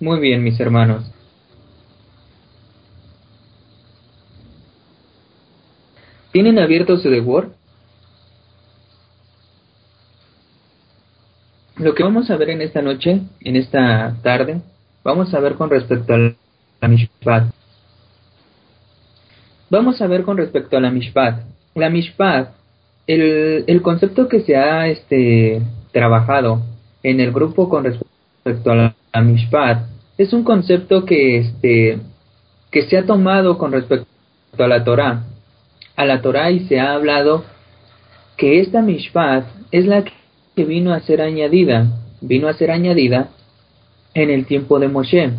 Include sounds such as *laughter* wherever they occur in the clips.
Muy bien, mis hermanos. ¿Tienen abierto su The Word? Lo que vamos a ver en esta noche, en esta tarde, vamos a ver con respecto a la Mishpat. Vamos a ver con respecto a la Mishpat. La Mishpat, el, el concepto que se ha este, trabajado en el grupo con respecto a la, Mishpat es un concepto que, este, que se ha tomado con respecto a la Torah a la Torah y se ha hablado que esta Mishpat es la que vino a ser añadida, vino a ser añadida en el tiempo de Moshe.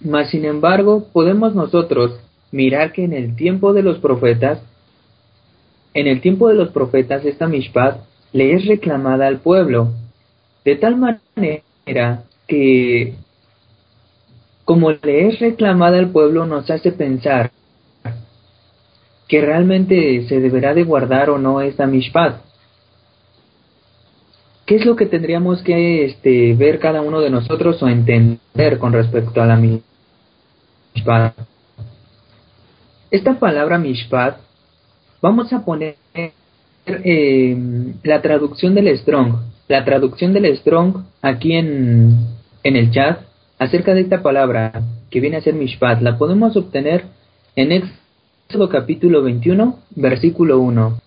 Mas sin embargo, podemos nosotros mirar que en el tiempo de los profetas, en el tiempo de los profetas esta Mishpat le es reclamada al pueblo, de tal manera que como le es reclamada al pueblo nos hace pensar que realmente se deberá de guardar o no esta mishpat. ¿Qué es lo que tendríamos que este, ver cada uno de nosotros o entender con respecto a la mishpat? Esta palabra mishpat, vamos a poner eh, la traducción del Strong, la traducción del Strong aquí en, en el chat acerca de esta palabra que viene a ser mishpat, la podemos obtener en capítulo 21, versículo 1.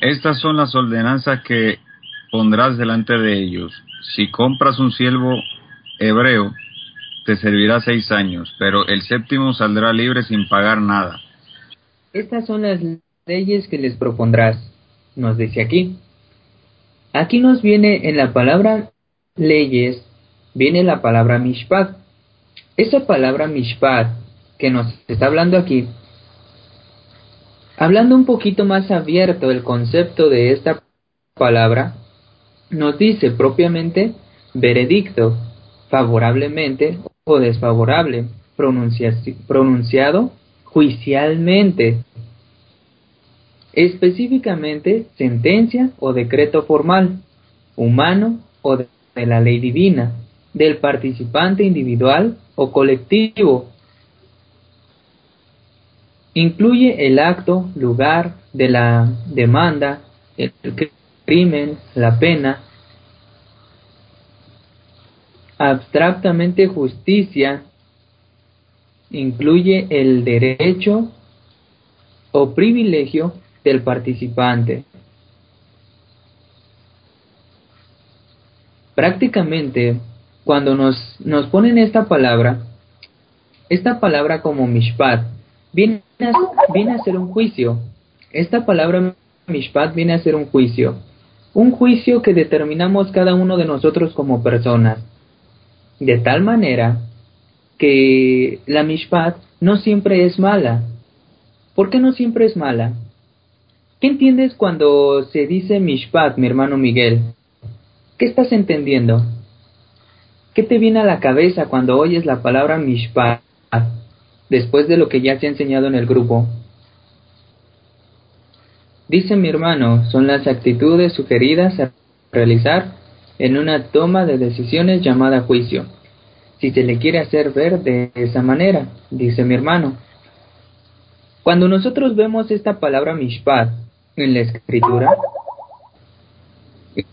Estas son las ordenanzas que pondrás delante de ellos. Si compras un siervo hebreo, te servirá seis años, pero el séptimo saldrá libre sin pagar nada. Estas son las leyes que les propondrás, nos dice aquí. Aquí nos viene en la palabra leyes, viene la palabra mishpat. Esa palabra mishpat que nos está hablando aquí, hablando un poquito más abierto el concepto de esta palabra, nos dice propiamente veredicto, favorablemente o desfavorable, pronunciado juicialmente, específicamente sentencia o decreto formal, humano o de la ley divina, del participante individual o colectivo. Incluye el acto, lugar de la demanda, el crimen, la pena, abstractamente justicia, incluye el derecho o privilegio del participante. Prácticamente, cuando nos, nos ponen esta palabra, esta palabra como mishpat, viene a, viene a ser un juicio. Esta palabra mishpat viene a ser un juicio. Un juicio que determinamos cada uno de nosotros como personas. De tal manera que la mishpat no siempre es mala. ¿Por qué no siempre es mala? ¿Qué entiendes cuando se dice Mishpat, mi hermano Miguel? ¿Qué estás entendiendo? ¿Qué te viene a la cabeza cuando oyes la palabra Mishpat después de lo que ya se ha enseñado en el grupo? Dice mi hermano, son las actitudes sugeridas a realizar en una toma de decisiones llamada juicio. Si se le quiere hacer ver de esa manera, dice mi hermano. Cuando nosotros vemos esta palabra mishpat en la escritura,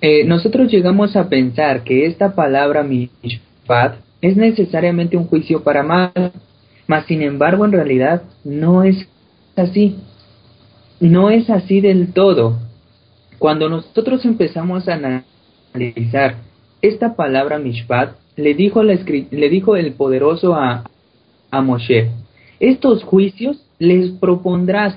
eh, nosotros llegamos a pensar que esta palabra mishpat es necesariamente un juicio para mal, mas sin embargo en realidad no es así. No es así del todo. Cuando nosotros empezamos a analizar esta palabra mishpat, le dijo, la, le dijo el poderoso a, a Moshe, estos juicios les propondrás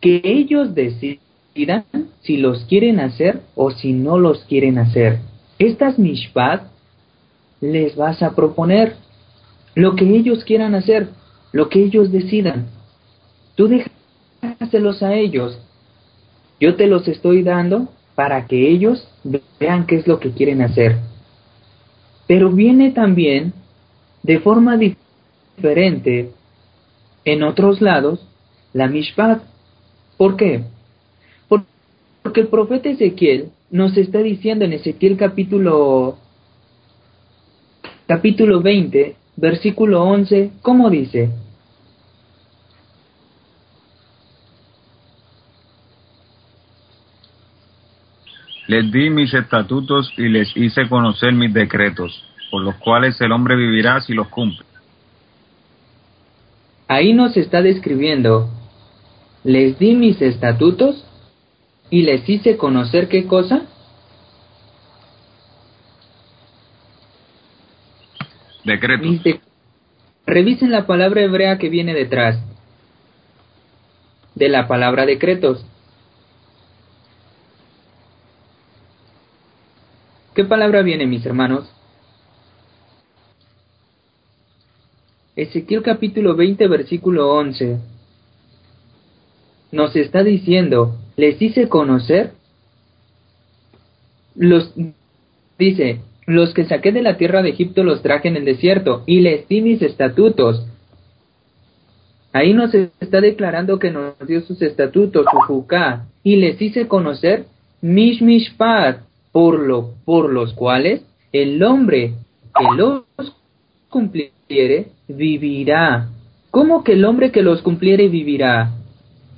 que ellos decidan si los quieren hacer o si no los quieren hacer. Estas mishpat les vas a proponer lo que ellos quieran hacer, lo que ellos decidan. Tú déjaselos a ellos. Yo te los estoy dando para que ellos vean qué es lo que quieren hacer. Pero viene también de forma diferente en otros lados la Mishpat. ¿Por qué? Porque el profeta Ezequiel nos está diciendo en Ezequiel capítulo capítulo 20, versículo 11, ¿cómo dice? Les di mis estatutos y les hice conocer mis decretos, por los cuales el hombre vivirá si los cumple. Ahí nos está describiendo, les di mis estatutos y les hice conocer qué cosa? Decretos. Revisen la palabra hebrea que viene detrás de la palabra decretos. ¿Qué palabra viene, mis hermanos? Ezequiel capítulo 20, versículo 11. Nos está diciendo, les hice conocer los dice, los que saqué de la tierra de Egipto los traje en el desierto y les di mis estatutos. Ahí nos está declarando que nos dio sus estatutos, su juká, y les hice conocer mishmishpat, por, lo, por los cuales el hombre que los cumpliere vivirá. ¿Cómo que el hombre que los cumpliere vivirá?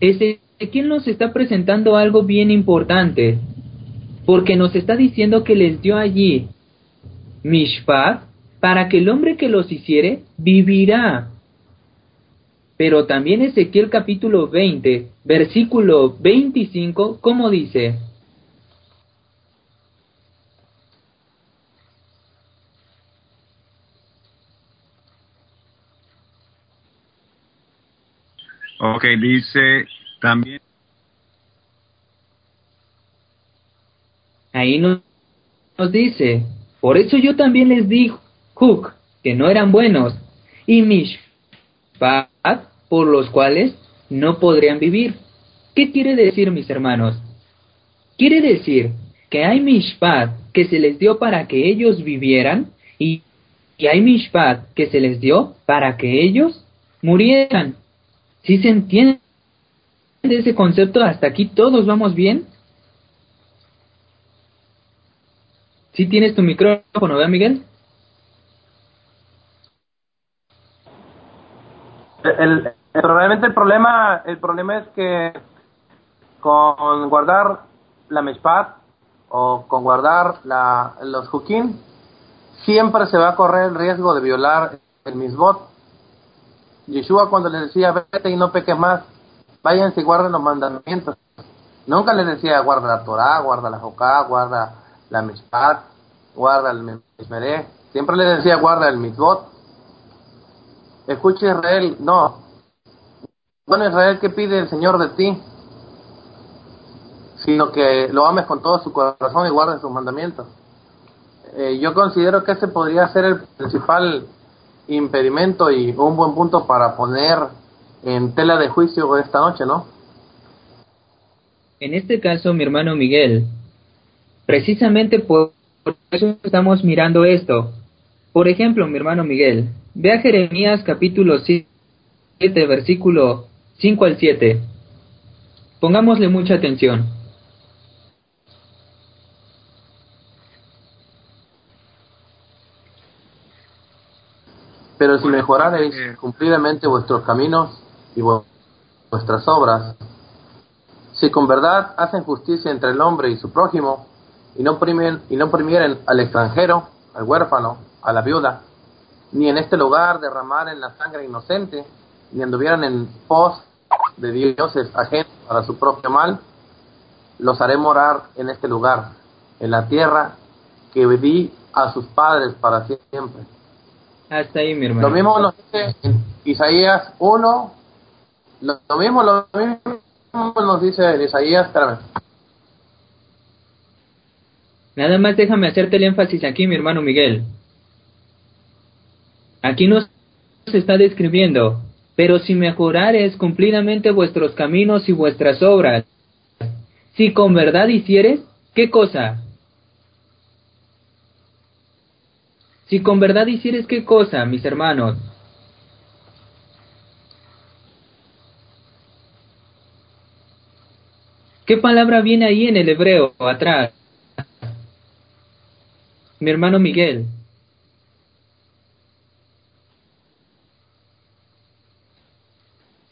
Ese quién nos está presentando algo bien importante, porque nos está diciendo que les dio allí Mishpat para que el hombre que los hiciere vivirá. Pero también Ezequiel capítulo 20, versículo 25, ¿cómo dice? Ok, dice también. Ahí nos, dice, por eso yo también les di Hook, que no eran buenos, y Mishpat, por los cuales no podrían vivir. ¿Qué quiere decir, mis hermanos? Quiere decir que hay Mishpat que se les dio para que ellos vivieran y, y hay Mishpat que se les dio para que ellos murieran. ¿Sí se entiende ese concepto? ¿Hasta aquí todos vamos bien? ¿Sí tienes tu micrófono, ¿verdad, Miguel? El, realmente el problema, el problema es que con guardar la meshpat o con guardar la, los hukim, siempre se va a correr el riesgo de violar el misbot Yeshua cuando les decía, vete y no peques más, váyanse y guarden los mandamientos. Nunca les decía, guarda la Torah, guarda la Joká, guarda la Mishpat, guarda el Mishmeré. Siempre les decía, guarda el Mitzvot. Escuche Israel, no. Bueno, Israel, ¿qué pide el Señor de ti? Sino que lo ames con todo su corazón y guardes sus mandamientos. Eh, yo considero que ese podría ser el principal impedimento y un buen punto para poner en tela de juicio esta noche, ¿no? En este caso, mi hermano Miguel, precisamente por eso estamos mirando esto. Por ejemplo, mi hermano Miguel, ve a Jeremías capítulo 7, versículo 5 al 7. Pongámosle mucha atención. Pero si mejorareis cumplidamente vuestros caminos y vuestras obras, si con verdad hacen justicia entre el hombre y su prójimo, y no, primen, y no primieren al extranjero, al huérfano, a la viuda, ni en este lugar derramaren la sangre inocente, ni anduvieran en pos de dioses ajenos para su propio mal, los haré morar en este lugar, en la tierra que di a sus padres para siempre hasta ahí, mi hermano. Lo mismo nos dice en Isaías 1, lo, mismo, lo mismo nos dice en Isaías, espérame. Nada más déjame hacerte el énfasis aquí, mi hermano Miguel. Aquí nos está describiendo, pero si mejorares cumplidamente vuestros caminos y vuestras obras, si con verdad hicieres, ¿qué cosa? Si con verdad hicieres qué cosa, mis hermanos, ¿Qué palabra viene ahí en el hebreo atrás? Mi hermano Miguel.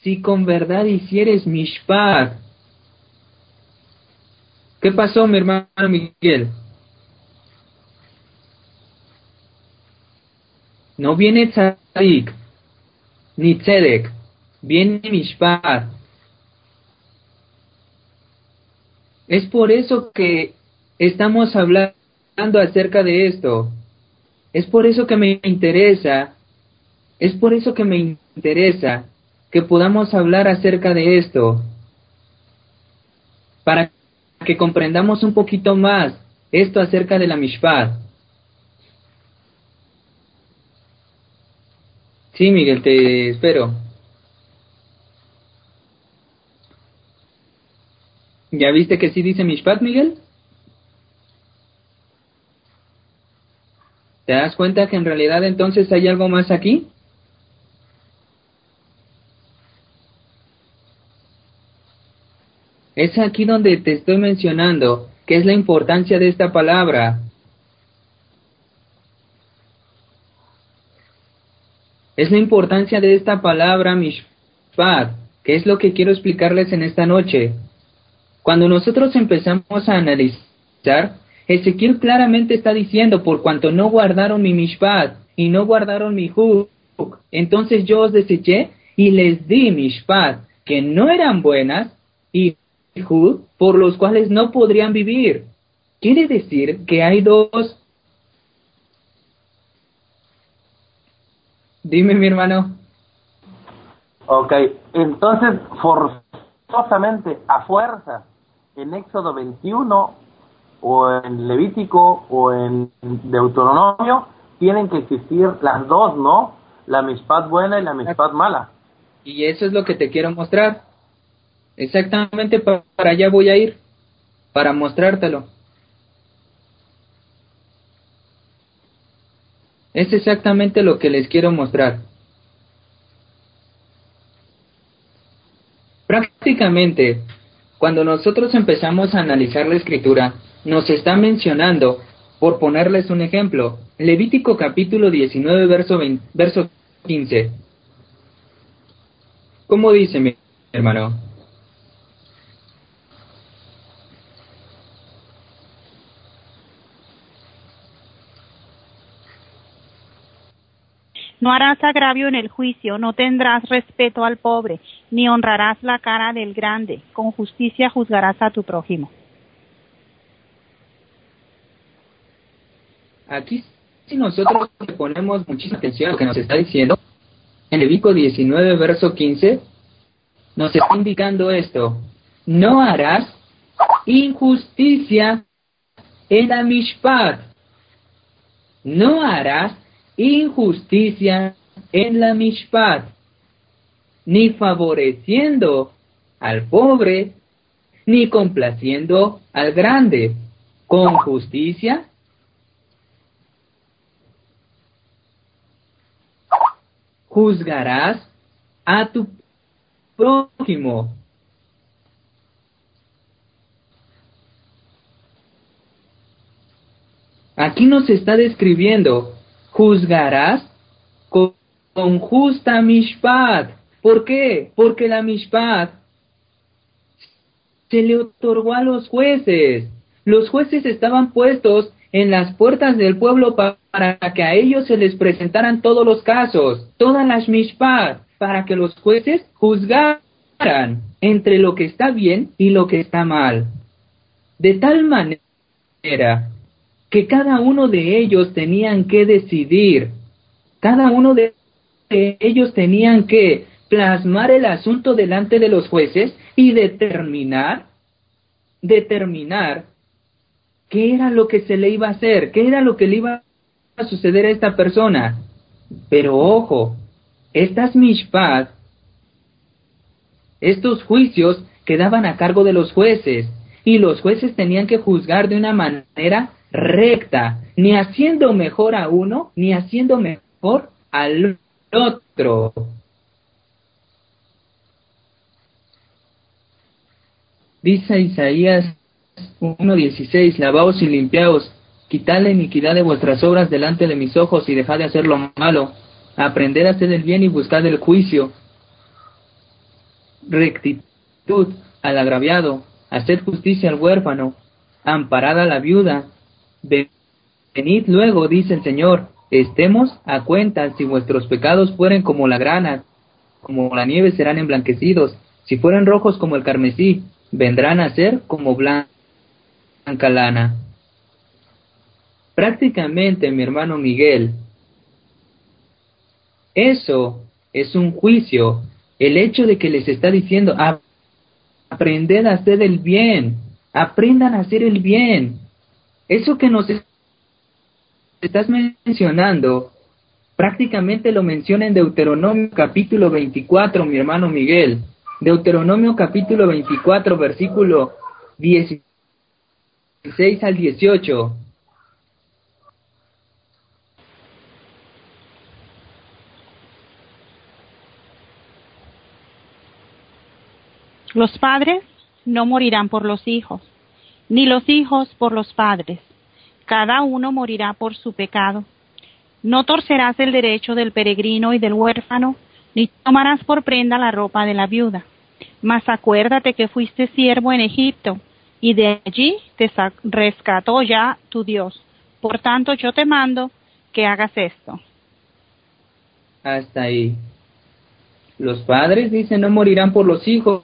Si con verdad hicieres mishpat. ¿Qué pasó, mi hermano Miguel? No viene tzadik, ni tzedek, viene mishpat. Es por eso que estamos hablando acerca de esto. Es por eso que me interesa, es por eso que me interesa que podamos hablar acerca de esto. Para que comprendamos un poquito más esto acerca de la mishpat. Sí, Miguel, te espero. ¿Ya viste que sí dice Mishpat, Miguel? ¿Te das cuenta que en realidad entonces hay algo más aquí? Es aquí donde te estoy mencionando que es la importancia de esta palabra. Es la importancia de esta palabra mishpat, que es lo que quiero explicarles en esta noche. Cuando nosotros empezamos a analizar, Ezequiel claramente está diciendo, por cuanto no guardaron mi mishpat y no guardaron mi huk, entonces yo os deseché y les di mishpat, que no eran buenas, y huk, por los cuales no podrían vivir. Quiere decir que hay dos Dime, mi hermano. Ok, entonces forzosamente, a fuerza, en Éxodo 21 o en Levítico o en Deuteronomio, tienen que existir las dos, ¿no? La mispad buena y la mispad mala. Y eso es lo que te quiero mostrar. Exactamente para allá voy a ir, para mostrártelo. Es exactamente lo que les quiero mostrar. Prácticamente, cuando nosotros empezamos a analizar la escritura, nos está mencionando, por ponerles un ejemplo, Levítico capítulo 19, verso, 20, verso 15. ¿Cómo dice mi hermano? No harás agravio en el juicio, no tendrás respeto al pobre, ni honrarás la cara del grande. Con justicia juzgarás a tu prójimo. Aquí, si nosotros ponemos muchísima atención a lo que nos está diciendo, en Levítico 19, verso 15, nos está indicando esto. No harás injusticia en la mishpat. No harás injusticia en la mishpat, ni favoreciendo al pobre, ni complaciendo al grande, con justicia. Juzgarás a tu prójimo. Aquí nos está describiendo juzgarás con, justa mishpat. ¿Por qué? Porque la mishpat se le otorgó a los jueces. Los jueces estaban puestos en las puertas del pueblo para que a ellos se les presentaran todos los casos, todas las mishpat, para que los jueces juzgaran entre lo que está bien y lo que está mal. De tal manera que cada uno de ellos tenían que decidir, cada uno de ellos tenían que plasmar el asunto delante de los jueces y determinar, determinar qué era lo que se le iba a hacer, qué era lo que le iba a suceder a esta persona. Pero ojo, estas mishpat, estos juicios quedaban a cargo de los jueces y los jueces tenían que juzgar de una manera recta, ni haciendo mejor a uno, ni haciendo mejor al otro. Dice Isaías 1.16, lavaos y limpiaos, quitad la iniquidad de vuestras obras delante de mis ojos y dejad de hacer lo malo, aprended a hacer el bien y buscad el juicio, rectitud al agraviado, hacer justicia al huérfano, amparad a la viuda. Venid luego, dice el Señor, estemos a cuenta, si vuestros pecados fueren como la grana, como la nieve serán emblanquecidos, si fueren rojos como el carmesí, vendrán a ser como blanca lana. Prácticamente, mi hermano Miguel, eso es un juicio. El hecho de que les está diciendo, aprended a hacer el bien, aprendan a hacer el bien. Eso que nos estás mencionando, prácticamente lo menciona en Deuteronomio capítulo 24, mi hermano Miguel. Deuteronomio capítulo 24, versículo 16 al 18. Los padres no morirán por los hijos, ni los hijos por los padres. Cada uno morirá por su pecado. No torcerás el derecho del peregrino y del huérfano, ni tomarás por prenda la ropa de la viuda. Mas acuérdate que fuiste siervo en Egipto, y de allí te rescató ya tu Dios. Por tanto, yo te mando que hagas esto. Hasta ahí. Los padres dicen no morirán por los hijos,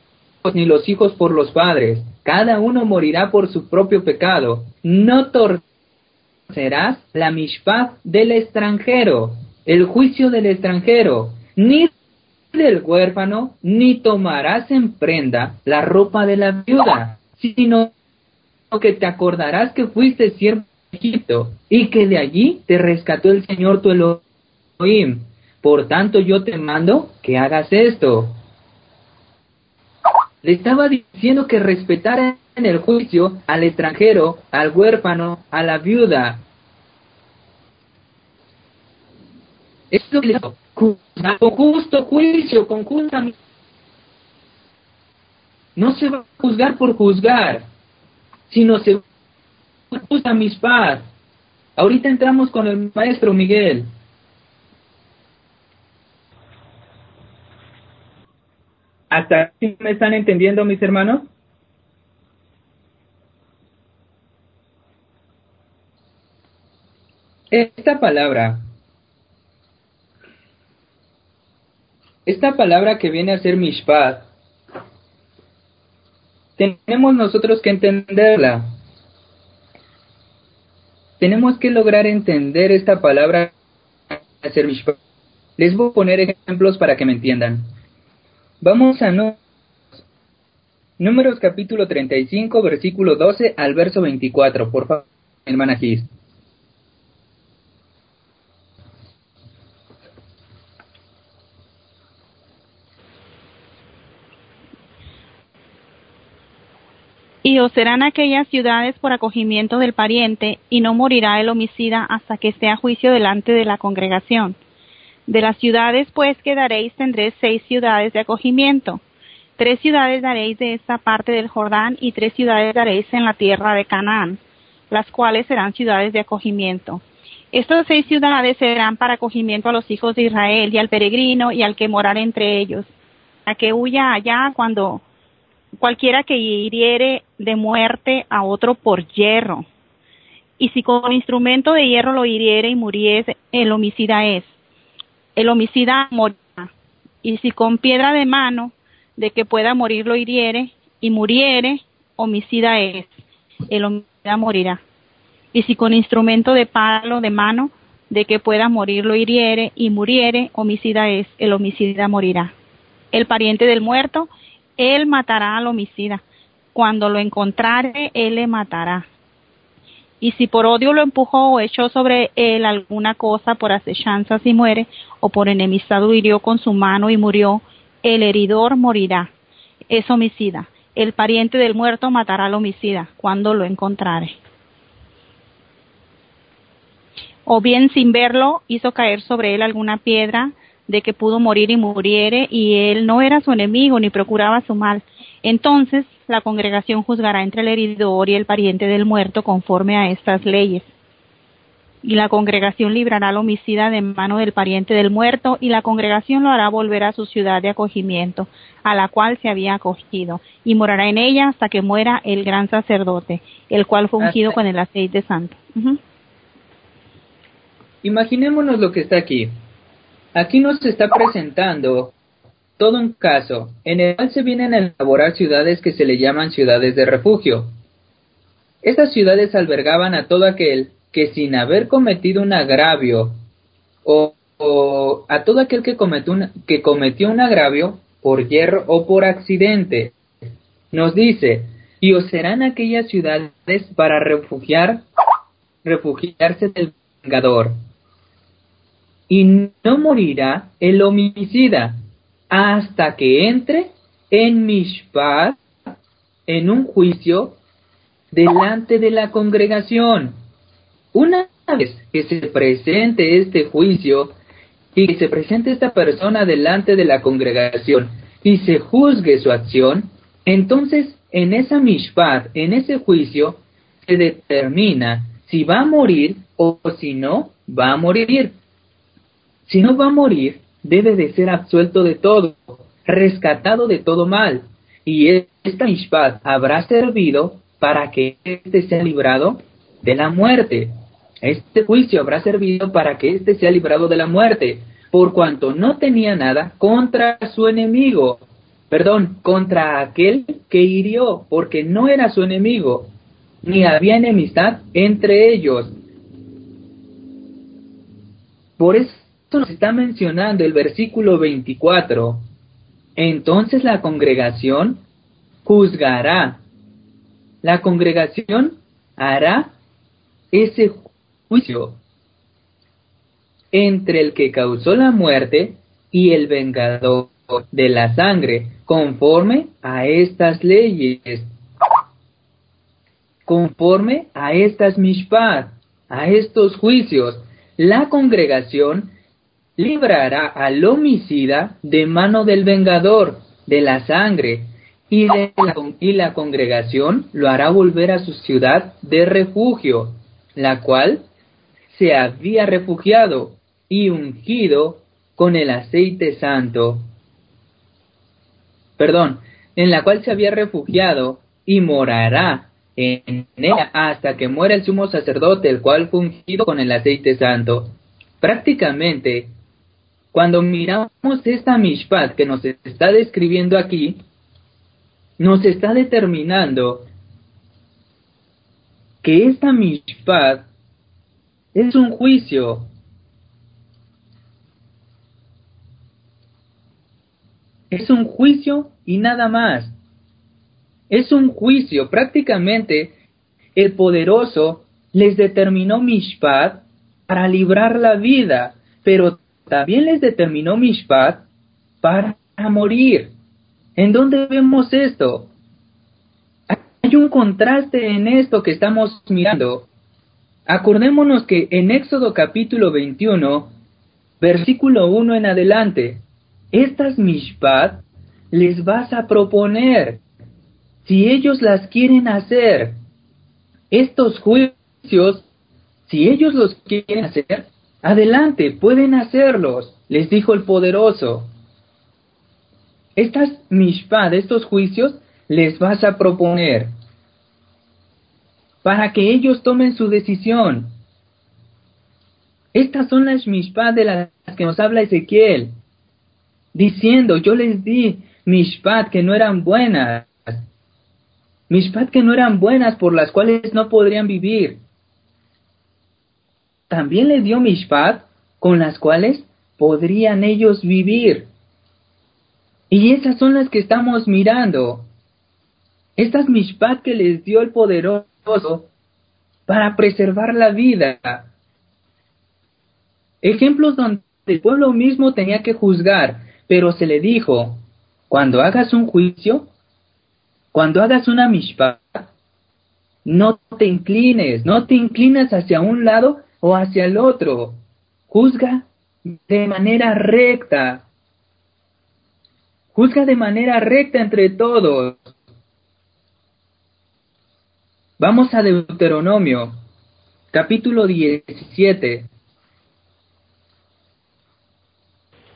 ni los hijos por los padres. Cada uno morirá por su propio pecado. No torcerás la mishpat del extranjero, el juicio del extranjero, ni del huérfano, ni tomarás en prenda la ropa de la viuda, sino que te acordarás que fuiste siervo de Egipto y que de allí te rescató el Señor tu Elohim. Por tanto yo te mando que hagas esto. Le estaba diciendo que respetara en el juicio al extranjero, al huérfano, a la viuda. Esto con justo juicio, con justa no se va a juzgar por juzgar, sino se va a justa paz. Ahorita entramos con el maestro Miguel. ¿Hasta aquí me están entendiendo mis hermanos? Esta palabra, esta palabra que viene a ser mishpat, tenemos nosotros que entenderla. Tenemos que lograr entender esta palabra a ser mishpat. Les voy a poner ejemplos para que me entiendan. Vamos a Números capítulo 35, versículo 12 al verso 24. Por favor, hermana Gis. Y os serán aquellas ciudades por acogimiento del pariente, y no morirá el homicida hasta que esté a juicio delante de la congregación de las ciudades pues que daréis tendréis seis ciudades de acogimiento. Tres ciudades daréis de esta parte del Jordán y tres ciudades daréis en la tierra de Canaán, las cuales serán ciudades de acogimiento. Estas seis ciudades serán para acogimiento a los hijos de Israel y al peregrino y al que morar entre ellos, a que huya allá cuando cualquiera que hiriere de muerte a otro por hierro. Y si con instrumento de hierro lo hiriere y muriese, el homicida es el homicida morirá. Y si con piedra de mano de que pueda morir lo hiriere y muriere, homicida es. El homicida morirá. Y si con instrumento de palo de mano de que pueda morir lo hiriere y muriere, homicida es. El homicida morirá. El pariente del muerto, él matará al homicida. Cuando lo encontrare, él le matará y si por odio lo empujó o echó sobre él alguna cosa por acechanzas y muere, o por enemistad lo hirió con su mano y murió, el heridor morirá. Es homicida. El pariente del muerto matará al homicida cuando lo encontrare. O bien sin verlo hizo caer sobre él alguna piedra de que pudo morir y muriere, y él no era su enemigo ni procuraba su mal. Entonces la congregación juzgará entre el heridor y el pariente del muerto conforme a estas leyes. Y la congregación librará al homicida de mano del pariente del muerto, y la congregación lo hará volver a su ciudad de acogimiento, a la cual se había acogido, y morará en ella hasta que muera el gran sacerdote, el cual fue ungido con el aceite santo. Imaginémonos lo que está aquí. Aquí nos está presentando todo un caso en el cual se vienen a elaborar ciudades que se le llaman ciudades de refugio. Estas ciudades albergaban a todo aquel que sin haber cometido un agravio o, a todo aquel que cometió, un, que cometió un agravio por hierro o por accidente. Nos dice, y os serán aquellas ciudades para refugiar, refugiarse del vengador. Y no morirá el homicida, hasta que entre en Mishpat, en un juicio, delante de la congregación. Una vez que se presente este juicio y que se presente esta persona delante de la congregación y se juzgue su acción, entonces en esa Mishpat, en ese juicio, se determina si va a morir o si no va a morir. Si no va a morir, debe de ser absuelto de todo, rescatado de todo mal, y esta mishpat habrá servido para que éste sea librado de la muerte. Este juicio habrá servido para que éste sea librado de la muerte, por cuanto no tenía nada contra su enemigo, perdón, contra aquel que hirió, porque no era su enemigo, ni había enemistad entre ellos. Por eso esto nos está mencionando el versículo 24. Entonces la congregación juzgará. La congregación hará ese juicio entre el que causó la muerte y el vengador de la sangre, conforme a estas leyes, conforme a estas mishpat, a estos juicios. La congregación librará al homicida de mano del vengador de la sangre, y, la, la congregación lo hará volver a su ciudad de refugio, la cual se había refugiado y ungido con el aceite santo. Perdón, en la cual se había refugiado y morará en ella hasta que muera el sumo sacerdote, el cual fue ungido con el aceite santo. Prácticamente, cuando miramos esta Mishpat que nos está describiendo aquí, nos está determinando que esta Mishpat es un juicio. Es un juicio y nada más. Es un juicio. Prácticamente el poderoso les determinó Mishpat para librar la vida, pero también les determinó Mishpat para morir. ¿En dónde vemos esto? Hay un contraste en esto que estamos mirando. Acordémonos que en Éxodo capítulo 21, versículo 1 en adelante, estas Mishpat les vas a proponer si ellos las quieren hacer. Estos juicios, si ellos los quieren hacer, Adelante, pueden hacerlos, les dijo el poderoso. Estas mishpad, estos juicios, les vas a proponer para que ellos tomen su decisión. Estas son las mishpad de las que nos habla Ezequiel, diciendo, yo les di mishpad que no eran buenas, mishpad que no eran buenas por las cuales no podrían vivir también le dio Mishpat con las cuales podrían ellos vivir. Y esas son las que estamos mirando. Estas Mishpat que les dio el poderoso para preservar la vida. Ejemplos donde el pueblo mismo tenía que juzgar, pero se le dijo, cuando hagas un juicio, cuando hagas una Mishpat, no te inclines, no te inclines hacia un lado o hacia el otro. Juzga de manera recta. Juzga de manera recta entre todos. Vamos a Deuteronomio, capítulo 17,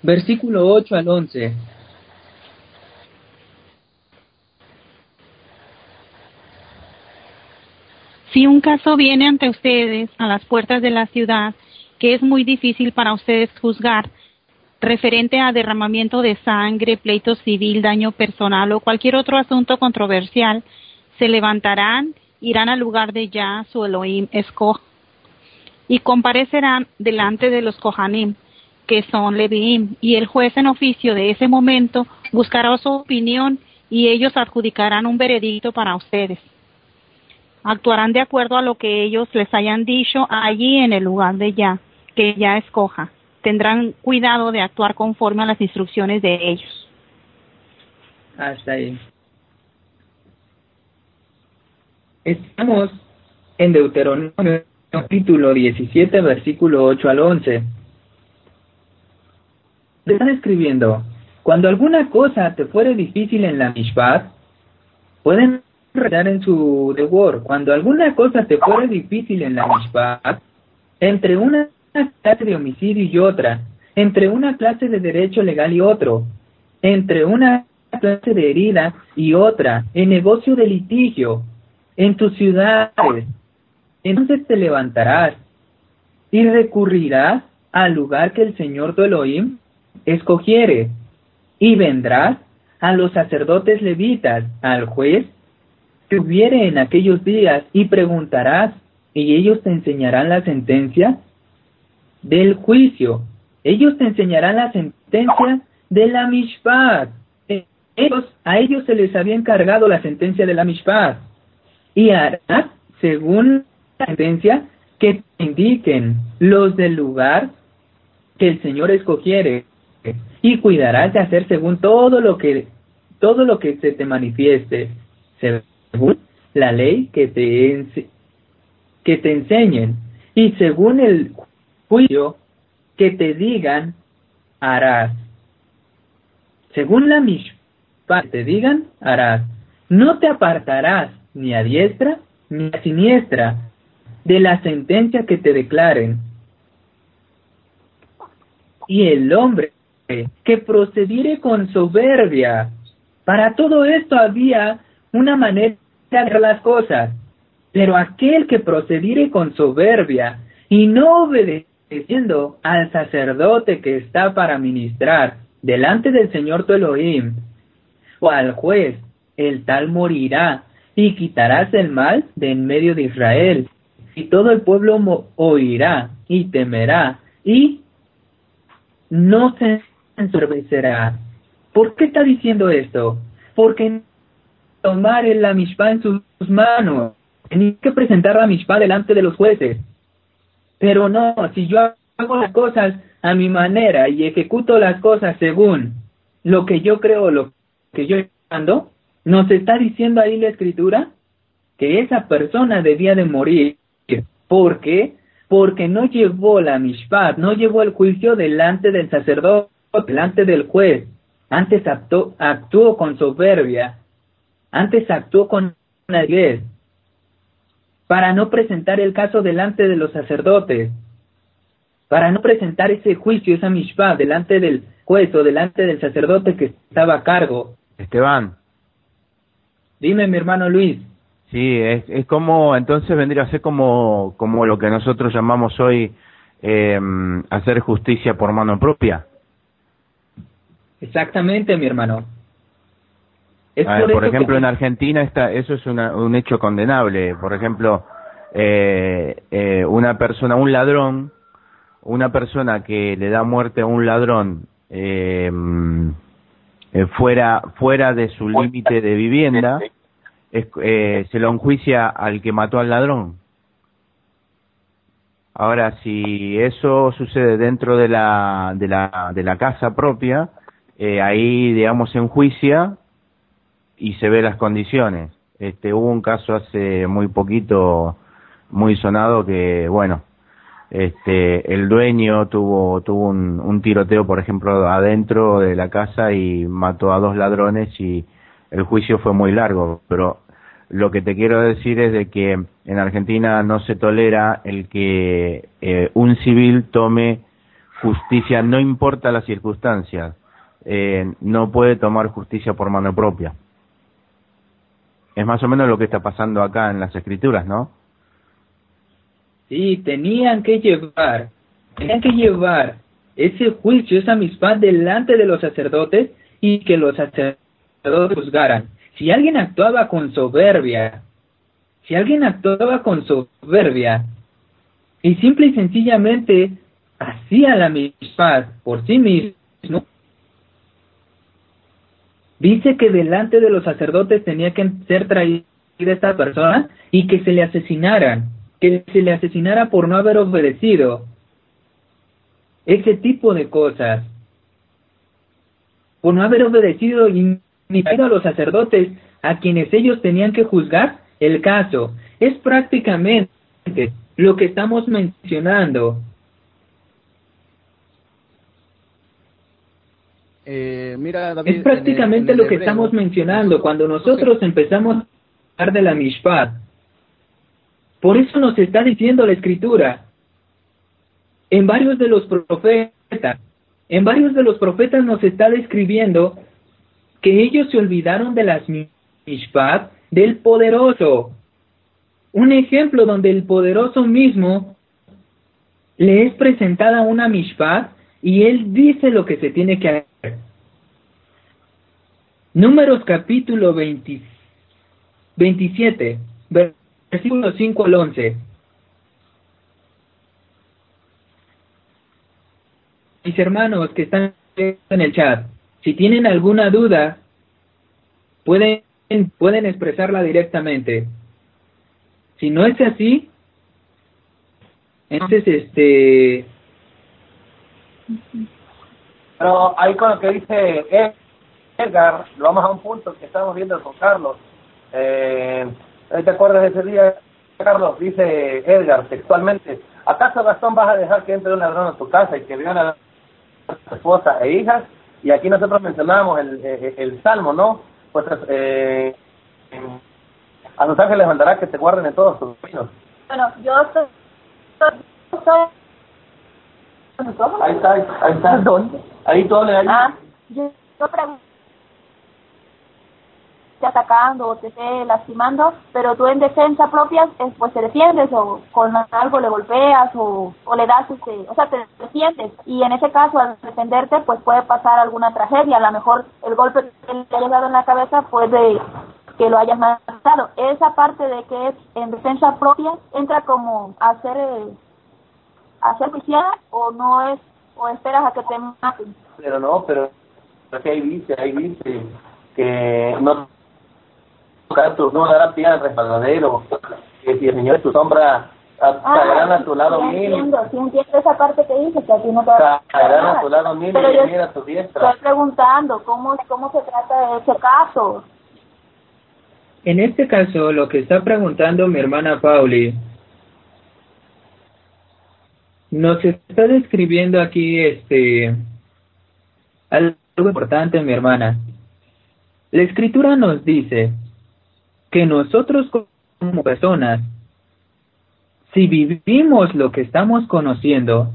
versículo 8 al 11. Si un caso viene ante ustedes a las puertas de la ciudad, que es muy difícil para ustedes juzgar, referente a derramamiento de sangre, pleito civil, daño personal o cualquier otro asunto controversial, se levantarán, irán al lugar de Yah, su Elohim, escoja, y comparecerán delante de los Kohanim, que son Leviim, y el juez en oficio de ese momento buscará su opinión y ellos adjudicarán un veredicto para ustedes actuarán de acuerdo a lo que ellos les hayan dicho allí en el lugar de ya, que ya escoja. Tendrán cuidado de actuar conforme a las instrucciones de ellos. Hasta ahí. Estamos en Deuteronomio capítulo 17, versículo 8 al 11. están escribiendo, cuando alguna cosa te fuere difícil en la Mishpat, pueden en su devoir. Cuando alguna cosa te fuera difícil en la mishpat, entre una clase de homicidio y otra, entre una clase de derecho legal y otro, entre una clase de herida y otra, en negocio de litigio, en tus ciudades, entonces te levantarás y recurrirás al lugar que el Señor tu Elohim escogiere, y vendrás a los sacerdotes levitas, al juez que en aquellos días y preguntarás, y ellos te enseñarán la sentencia del juicio. Ellos te enseñarán la sentencia de la mishpat. Ellos, a ellos se les había encargado la sentencia de la mishpat. Y harás según la sentencia que indiquen los del lugar que el Señor escogiere. Y cuidarás de hacer según todo lo que todo lo que se te manifieste la ley que te, que te enseñen y según el juicio que te digan, harás. Según la mishpat que te digan, harás. No te apartarás ni a diestra ni a siniestra de la sentencia que te declaren. Y el hombre que procediere con soberbia, para todo esto había una manera de hacer las cosas. Pero aquel que procediere con soberbia y no obedeciendo al sacerdote que está para ministrar delante del Señor tu Elohim, o al juez, el tal morirá, y quitarás el mal de en medio de Israel, y todo el pueblo oirá y temerá, y no se ensorbecerá. ¿Por qué está diciendo esto? Porque tomar la mishpah en sus manos. Tenía que presentar la mishpah delante de los jueces. Pero no, si yo hago las cosas a mi manera y ejecuto las cosas según lo que yo creo, lo que yo ando, nos está diciendo ahí la escritura que esa persona debía de morir. ¿Por qué? Porque no llevó la mishpat, no llevó el juicio delante del sacerdote, delante del juez. Antes actuó con soberbia, antes actuó con vez para no presentar el caso delante de los sacerdotes, para no presentar ese juicio, esa mishpah, delante del juez o delante del sacerdote que estaba a cargo. Esteban. Dime, mi hermano Luis. Sí, es, es como, entonces vendría a ser como, como lo que nosotros llamamos hoy eh, hacer justicia por mano propia. Exactamente, mi hermano por, ejemplo, en Argentina está, eso es un hecho condenable. Por ejemplo, eh, eh, una persona, un ladrón, una persona que le da muerte a un ladrón eh, fuera fuera de su límite de vivienda, se lo enjuicia al que mató al ladrón. Ahora, si eso sucede dentro de la de la de la casa propia, ahí digamos se enjuicia y se ve las condiciones. Este, hubo un caso hace muy poquito, muy sonado, que bueno, este, el dueño tuvo, tuvo un, un tiroteo, por ejemplo, adentro de la casa y mató a dos ladrones y el juicio fue muy largo, pero Lo que te quiero decir es de que en Argentina no se tolera el que eh, un civil tome justicia, no importa las circunstancias, eh, no puede tomar justicia por mano propia. Es más o menos lo que está pasando acá en las escrituras, ¿no? Sí, tenían que llevar, tenían que llevar ese juicio, esa misma delante de los sacerdotes y que los sacerdotes juzgaran. Si alguien actuaba con soberbia, si alguien actuaba con soberbia y simple y sencillamente hacía la misma por sí mismo, dice que delante de los sacerdotes tenía que ser traída esta persona y que se le asesinaran, que se le asesinara por no haber obedecido. Ese tipo de cosas. Por no haber obedecido y ni a los sacerdotes a quienes ellos tenían que juzgar el caso. Es prácticamente lo que estamos mencionando. Eh, mira, David, es prácticamente lo que estamos mencionando cuando nosotros empezamos a hablar de la Mishpat. Por eso nos está diciendo la escritura. En varios de los profetas, en varios de los profetas nos está describiendo que ellos se olvidaron de las Mishpat del poderoso. Un ejemplo donde el poderoso mismo le es presentada una Mishpat y él dice lo que se tiene que hacer. Números capítulo 20, 27, versículos 5 al 11. Mis hermanos que están en el chat, si tienen alguna duda, pueden, pueden expresarla directamente. Si no es así, entonces este pero ahí con lo que dice Edgar, lo vamos a un punto que estamos viendo con Carlos. Eh, ¿Te acuerdas de ese día, Carlos? Dice Edgar textualmente, ¿acaso Gastón vas a dejar que entre un ladrón a tu casa y que viola a tu esposa e hijas? Y aquí nosotros mencionábamos el, el, Salmo, ¿no? Pues eh, a los ángeles mandará que te guarden en todos tus caminos. Bueno, yo estoy, estoy Ahí está, ahí está. ¿Dónde? Ahí todo le Ah, yo, yo pregunto te atacando o te esté lastimando, pero tú en defensa propia pues te defiendes o con algo le golpeas o, o le das este, o sea, te defiendes. Y en ese caso al defenderte pues puede pasar alguna tragedia, a lo mejor el golpe que le hayas dado en la cabeza puede que lo hayas matado. Esa parte de que es en defensa propia entra como hacer eh, hacer prisión o no es o esperas a que te maten. Pero no pero que ahí dice ahí dice que no tu, no dará pie al respaldadero que si el Señor es tu sombra caerán ah, a tu lado mil entiendo, sí entiendo esa parte que dice que a ti no te caerán a tu lado mil pero y mira a tu diestra. estoy preguntando cómo cómo se trata de ese caso en este caso lo que está preguntando mi hermana Pauli nos está describiendo aquí este algo importante, mi hermana. La escritura nos dice que nosotros como personas, si vivimos lo que estamos conociendo,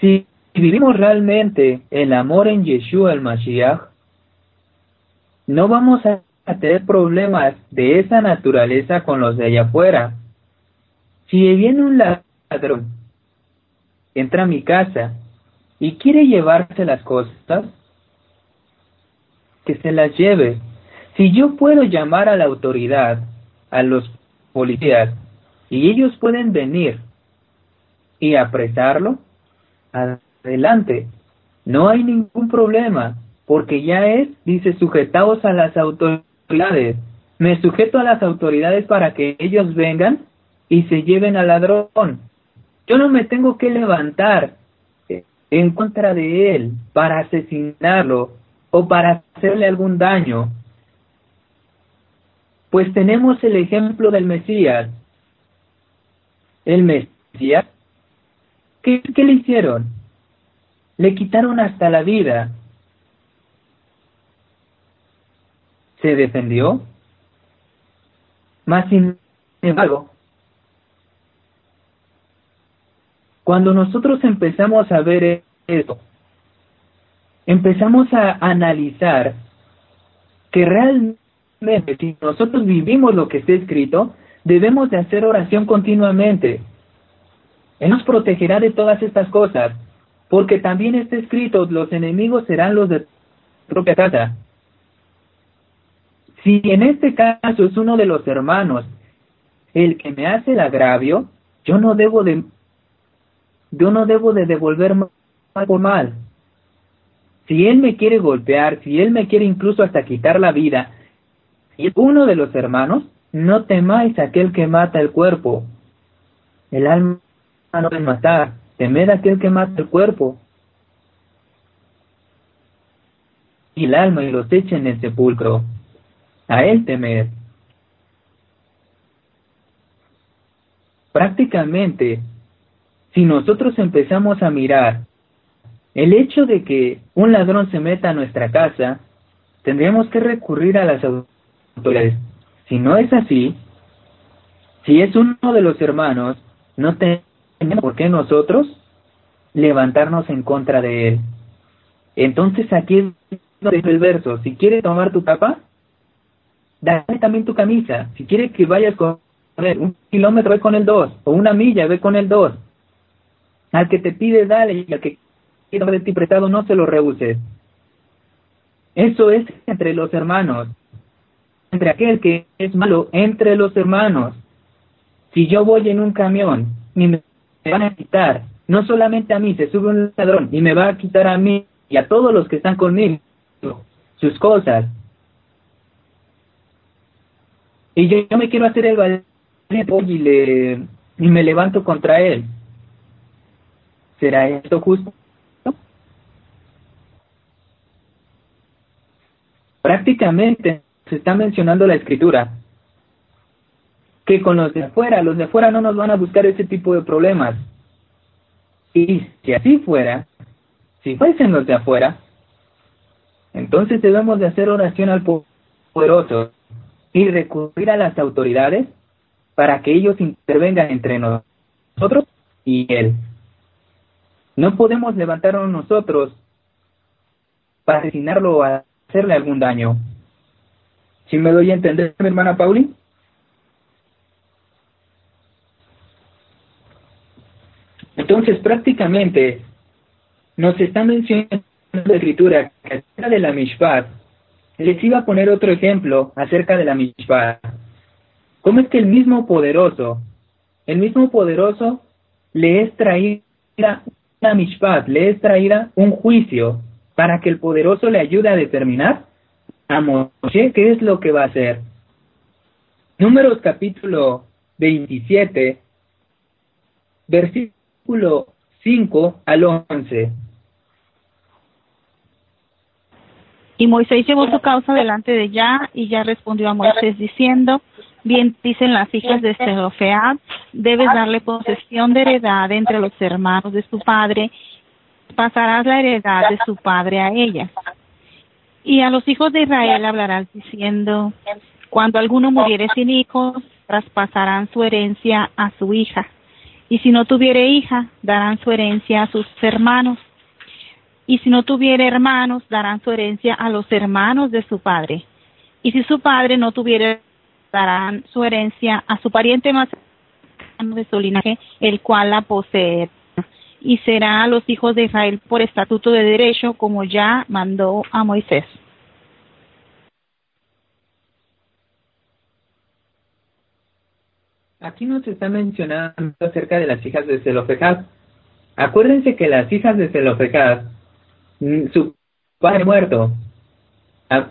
si vivimos realmente el amor en Yeshua el Mashiach, no vamos a tener problemas de esa naturaleza con los de allá afuera. Si viene un ladrón entra a mi casa y quiere llevarse las cosas, que se las lleve. Si yo puedo llamar a la autoridad, a los policías, y ellos pueden venir y apresarlo, adelante. No hay ningún problema, porque ya es, dice, sujetados a las autoridades. Me sujeto a las autoridades para que ellos vengan y se lleven al ladrón. Yo no me tengo que levantar en contra de él para asesinarlo o para hacerle algún daño. Pues tenemos el ejemplo del Mesías. El Mesías, ¿qué, qué le hicieron? Le quitaron hasta la vida. ¿Se defendió? Más sin embargo, cuando nosotros empezamos a ver esto, empezamos a analizar que realmente si nosotros vivimos lo que está escrito, debemos de hacer oración continuamente. Él nos protegerá de todas estas cosas, porque también está escrito, los enemigos serán los de propia casa. Si en este caso es uno de los hermanos el que me hace el agravio, yo no debo de yo no debo de devolver mal por mal. Si él me quiere golpear, si él me quiere incluso hasta quitar la vida, y es uno de los hermanos, no temáis a aquel que mata el cuerpo. El alma no puede matar, temed a aquel que mata el cuerpo. Y el alma y los echa en sepulcro. A él temed. Prácticamente, si nosotros empezamos a mirar el hecho de que un ladrón se meta a nuestra casa, tendríamos que recurrir a las autoridades. Si no es así, si es uno de los hermanos, no tenemos por qué nosotros levantarnos en contra de él. Entonces aquí es el verso, si quieres tomar tu capa, dale también tu camisa. Si quieres que vayas con un kilómetro, ve con el dos, o una milla, ve con el dos. Al que te pide, dale, y al que de ti prestado, no se lo rehuses. Eso es entre los hermanos. Entre aquel que es malo, entre los hermanos. Si yo voy en un camión y me van a quitar, no solamente a mí, se sube un ladrón y me va a quitar a mí y a todos los que están conmigo sus cosas. Y yo, yo me quiero hacer el valiente y, le, y me levanto contra él. ¿Será esto justo? Prácticamente se está mencionando la escritura que con los de afuera, los de afuera no nos van a buscar ese tipo de problemas. Y si así fuera, si fuesen los de afuera, entonces debemos de hacer oración al poderoso y recurrir a las autoridades para que ellos intervengan entre nosotros y Él. No podemos levantarnos nosotros para asesinarlo a hacerle algún daño. ¿Sí me doy a entender, mi hermana Pauli? Entonces, prácticamente, nos está mencionando la escritura que acerca de la Mishpat. Les iba a poner otro ejemplo acerca de la Mishpat. ¿Cómo es que el mismo poderoso, el mismo poderoso le es traída una Mishpat, le es traída un juicio para que el poderoso le ayude a determinar a Moshe qué es lo que va a hacer. Números capítulo 27, versículo 5 al 11. Y Moisés llevó su causa delante de Ya, y ya respondió a Moisés diciendo, bien dicen las hijas de Zelofead, debes darle posesión de heredad entre los hermanos de su padre, pasarás la heredad de su padre a ella. Y a los hijos de Israel hablarás diciendo, cuando alguno muriere sin hijos, traspasarán su herencia a su hija. Y si no tuviere hija, darán su herencia a sus hermanos. Y si no tuviere hermanos, darán su herencia a los hermanos de su padre. Y si su padre no tuviere, darán su herencia a su pariente más de su linaje, el cual la posee y será a los hijos de Israel por estatuto de derecho, como ya mandó a Moisés. Aquí nos está mencionando acerca de las hijas de Zelofejad. Acuérdense que las hijas de Zelofejad, mm, su padre muerto,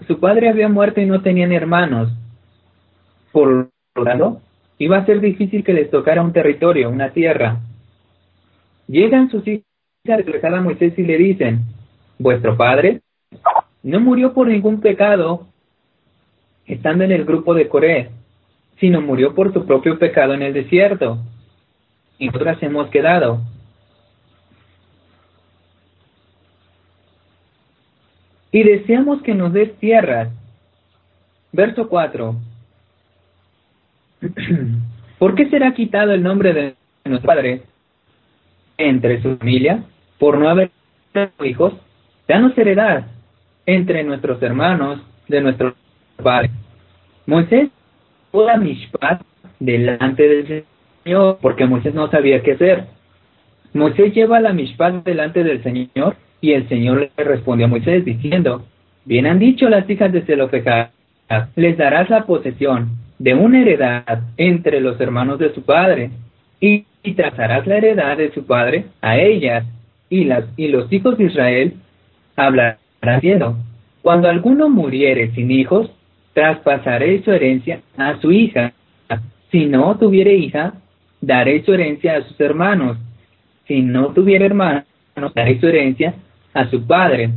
su padre había muerto y no tenían hermanos. Por lo tanto, iba a ser difícil que les tocara un territorio, una tierra. Llegan sus hijas a Moisés y le dicen, vuestro padre no murió por ningún pecado estando en el grupo de Coré, sino murió por su propio pecado en el desierto. Y nosotras hemos quedado. Y deseamos que nos des tierras. Verso 4. *clears throat* ¿Por qué será quitado el nombre de nuestro padre entre su familia por no haber hijos? Danos heredad entre nuestros hermanos de nuestro padre. Moisés toda mishpat delante del Señor, porque Moisés no sabía qué hacer. Moisés lleva la mishpat delante del Señor y el Señor le respondió a Moisés diciendo, bien han dicho las hijas de Zelofejad, les darás la posesión de una heredad entre los hermanos de su padre y, trazarás la heredad de su padre a ellas y, las, y los hijos de Israel hablarán diciendo, cuando alguno muriere sin hijos, traspasaré su herencia a su hija. Si no tuviere hija, daré su herencia a sus hermanos. Si no tuviera hermanos, daré su herencia a su padre.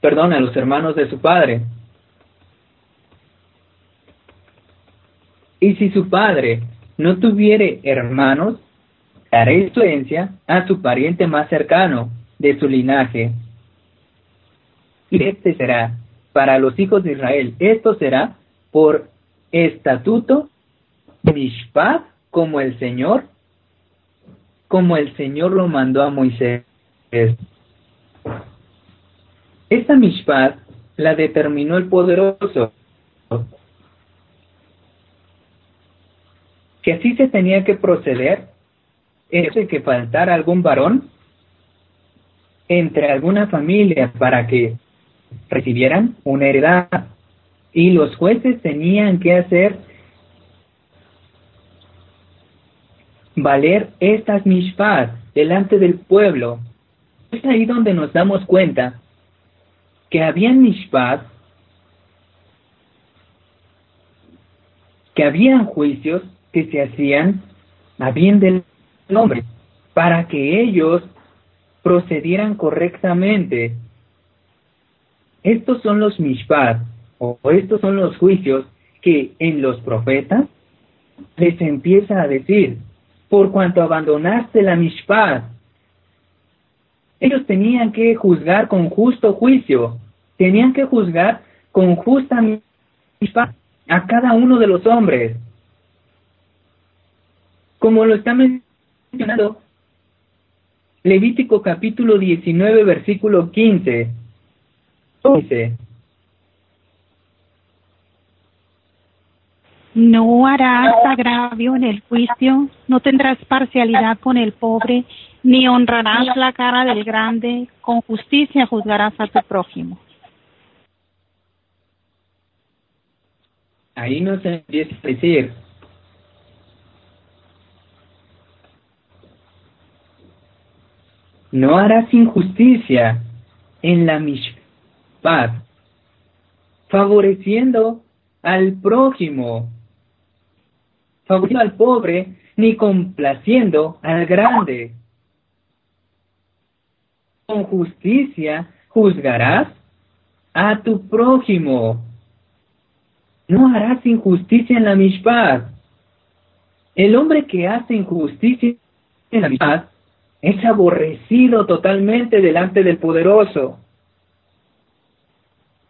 Perdón, a los hermanos de su padre. Y si su padre no tuviere hermanos, daré su herencia a su pariente más cercano de su linaje. Y este será para los hijos de Israel. Esto será por estatuto Mishpat como el Señor, como el Señor lo mandó a Moisés. Esta Mishpat la determinó el poderoso, que así se tenía que proceder es que faltara algún varón entre alguna familia para que recibieran una heredad y los jueces tenían que hacer valer estas mishpat delante del pueblo. Es ahí donde nos damos cuenta que habían mishpat, que habían juicios que se hacían a bien del hombre, para que ellos procedieran correctamente estos son los mishpat, o estos son los juicios que en los profetas les empieza a decir, por cuanto abandonaste la mishpat, ellos tenían que juzgar con justo juicio, tenían que juzgar con justa mishpat a cada uno de los hombres. Como lo está mencionando Levítico capítulo 19, versículo 15 no harás agravio en el juicio, no tendrás parcialidad con el pobre, ni honrarás la cara del grande, con justicia juzgarás a tu prójimo. Ahí nos empieza a decir, no harás injusticia en la misión favoreciendo al prójimo, favoreciendo al pobre, ni complaciendo al grande. Con justicia juzgarás a tu prójimo. No harás injusticia en la mishpat. El hombre que hace injusticia en la mishpat es aborrecido totalmente delante del poderoso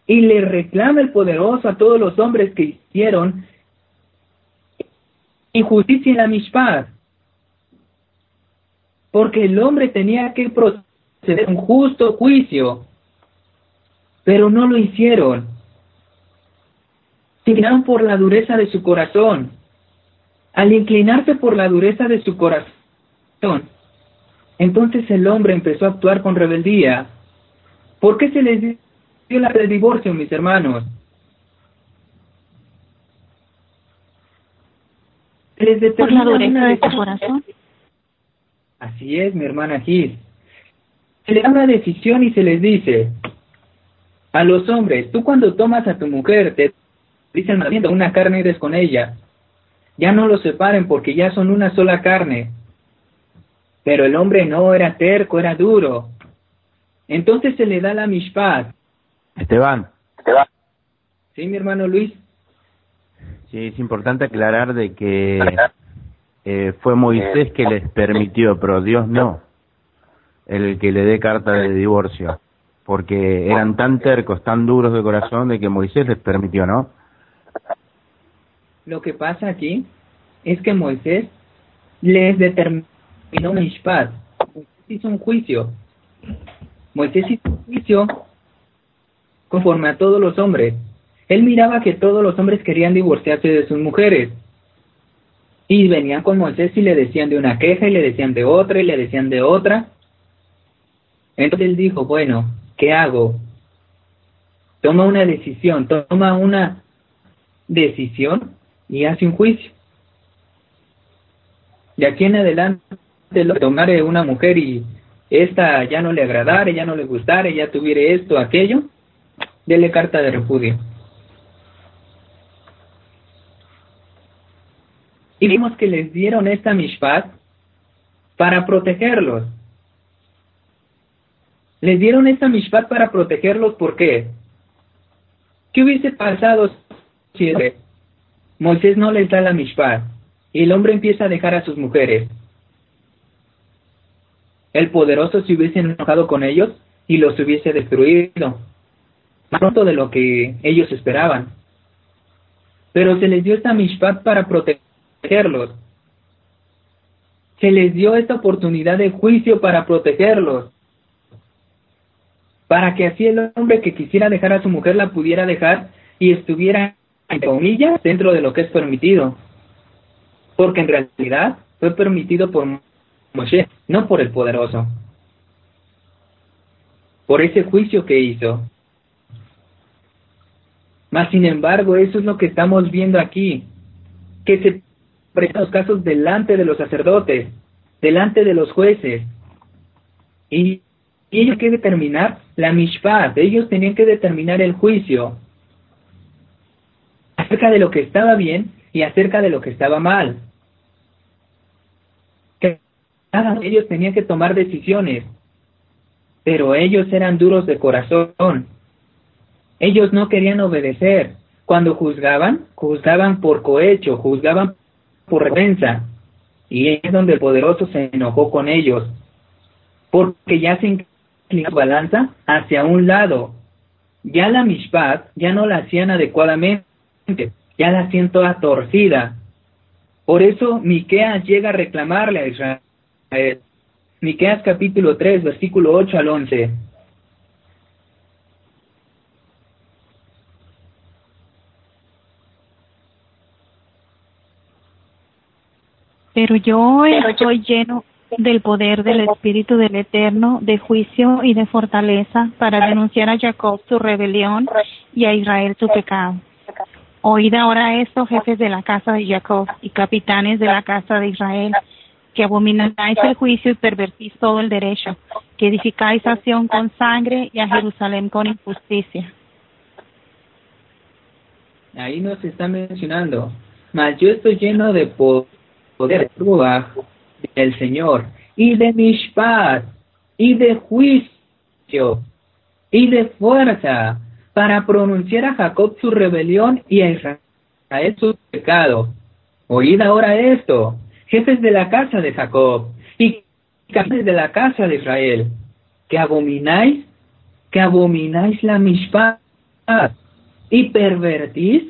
y le reclama el poderoso a todos los hombres que hicieron injusticia en la mishpat. Porque el hombre tenía que proceder un justo juicio, pero no lo hicieron. Se inclinaron por la dureza de su corazón. Al inclinarse por la dureza de su corazón, entonces el hombre empezó a actuar con rebeldía. ¿Por qué se les la del divorcio, mis hermanos. Les Por la dureza de su corazón. Así es, mi hermana Gis. Se le da una decisión y se les dice a los hombres, tú cuando tomas a tu mujer, te dicen una carne eres con ella. Ya no los separen porque ya son una sola carne. Pero el hombre no era terco, era duro. Entonces se le da la mishpat. Esteban. Esteban. Sí, mi hermano Luis. Sí, es importante aclarar de que eh, fue Moisés que les permitió, pero Dios no, el que le dé carta de divorcio, porque eran tan tercos, tan duros de corazón de que Moisés les permitió, ¿no? Lo que pasa aquí es que Moisés les determinó Moisés hizo un juicio. Moisés hizo un juicio conforme a todos los hombres. Él miraba que todos los hombres querían divorciarse de sus mujeres. Y venían con Moisés y le decían de una queja y le decían de otra y le decían de otra. Entonces él dijo, bueno, ¿qué hago? Toma una decisión, toma una decisión y hace un juicio. De aquí en adelante, lo tomare una mujer y esta ya no le agradare, ya no le gustare, ya tuviera esto, aquello, dele carta de repudio. Y vimos que les dieron esta mishpat para protegerlos. Les dieron esta mishpat para protegerlos, ¿por qué? ¿Qué hubiese pasado si Moisés no les da la mishpat y el hombre empieza a dejar a sus mujeres? El poderoso se hubiese enojado con ellos y los hubiese destruido más pronto de lo que ellos esperaban. Pero se les dio esta mishpat para protegerlos. Se les dio esta oportunidad de juicio para protegerlos para que así el hombre que quisiera dejar a su mujer la pudiera dejar y estuviera, entre comillas, dentro de lo que es permitido. Porque en realidad fue permitido por Moshe, no por el poderoso. Por ese juicio que hizo. Mas, sin embargo, eso es lo que estamos viendo aquí. Que se presentan los casos delante de los sacerdotes, delante de los jueces. Y y ellos que determinar la mishpat, ellos tenían que determinar el juicio acerca de lo que estaba bien y acerca de lo que estaba mal. Ellos tenían que tomar decisiones, pero ellos eran duros de corazón. Ellos no querían obedecer. Cuando juzgaban, juzgaban por cohecho, juzgaban por repensa. Y es donde el poderoso se enojó con ellos, porque ya se la balanza hacia un lado. Ya la mishpat ya no la hacían adecuadamente, ya la hacían toda torcida. Por eso Miqueas llega a reclamarle a Israel. Miqueas capítulo 3, versículo 8 al 11. Pero yo estoy lleno del poder del Espíritu del Eterno, de juicio y de fortaleza, para denunciar a Jacob su rebelión y a Israel su pecado. Oíd ahora esto, jefes de la casa de Jacob y capitanes de la casa de Israel, que abomináis el juicio y pervertís todo el derecho, que edificáis a Sion con sangre y a Jerusalén con injusticia. Ahí nos está mencionando, mas yo estoy lleno de poder, del Señor, y de Mishpat, y de juicio, y de fuerza, para pronunciar a Jacob su rebelión y a Israel su pecado. Oíd ahora esto, jefes de la casa de Jacob, y jefes de la casa de Israel, que abomináis, que abomináis la Mishpat, y pervertís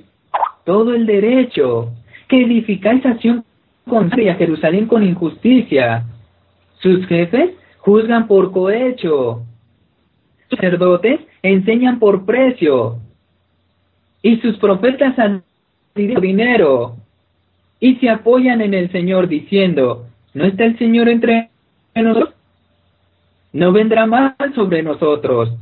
todo el derecho, que edificáis acción con a Jerusalén con injusticia. Sus jefes juzgan por cohecho. Sus sacerdotes enseñan por precio. Y sus profetas han dinero. Y se apoyan en el Señor diciendo, ¿no está el Señor entre nosotros? No vendrá mal sobre nosotros.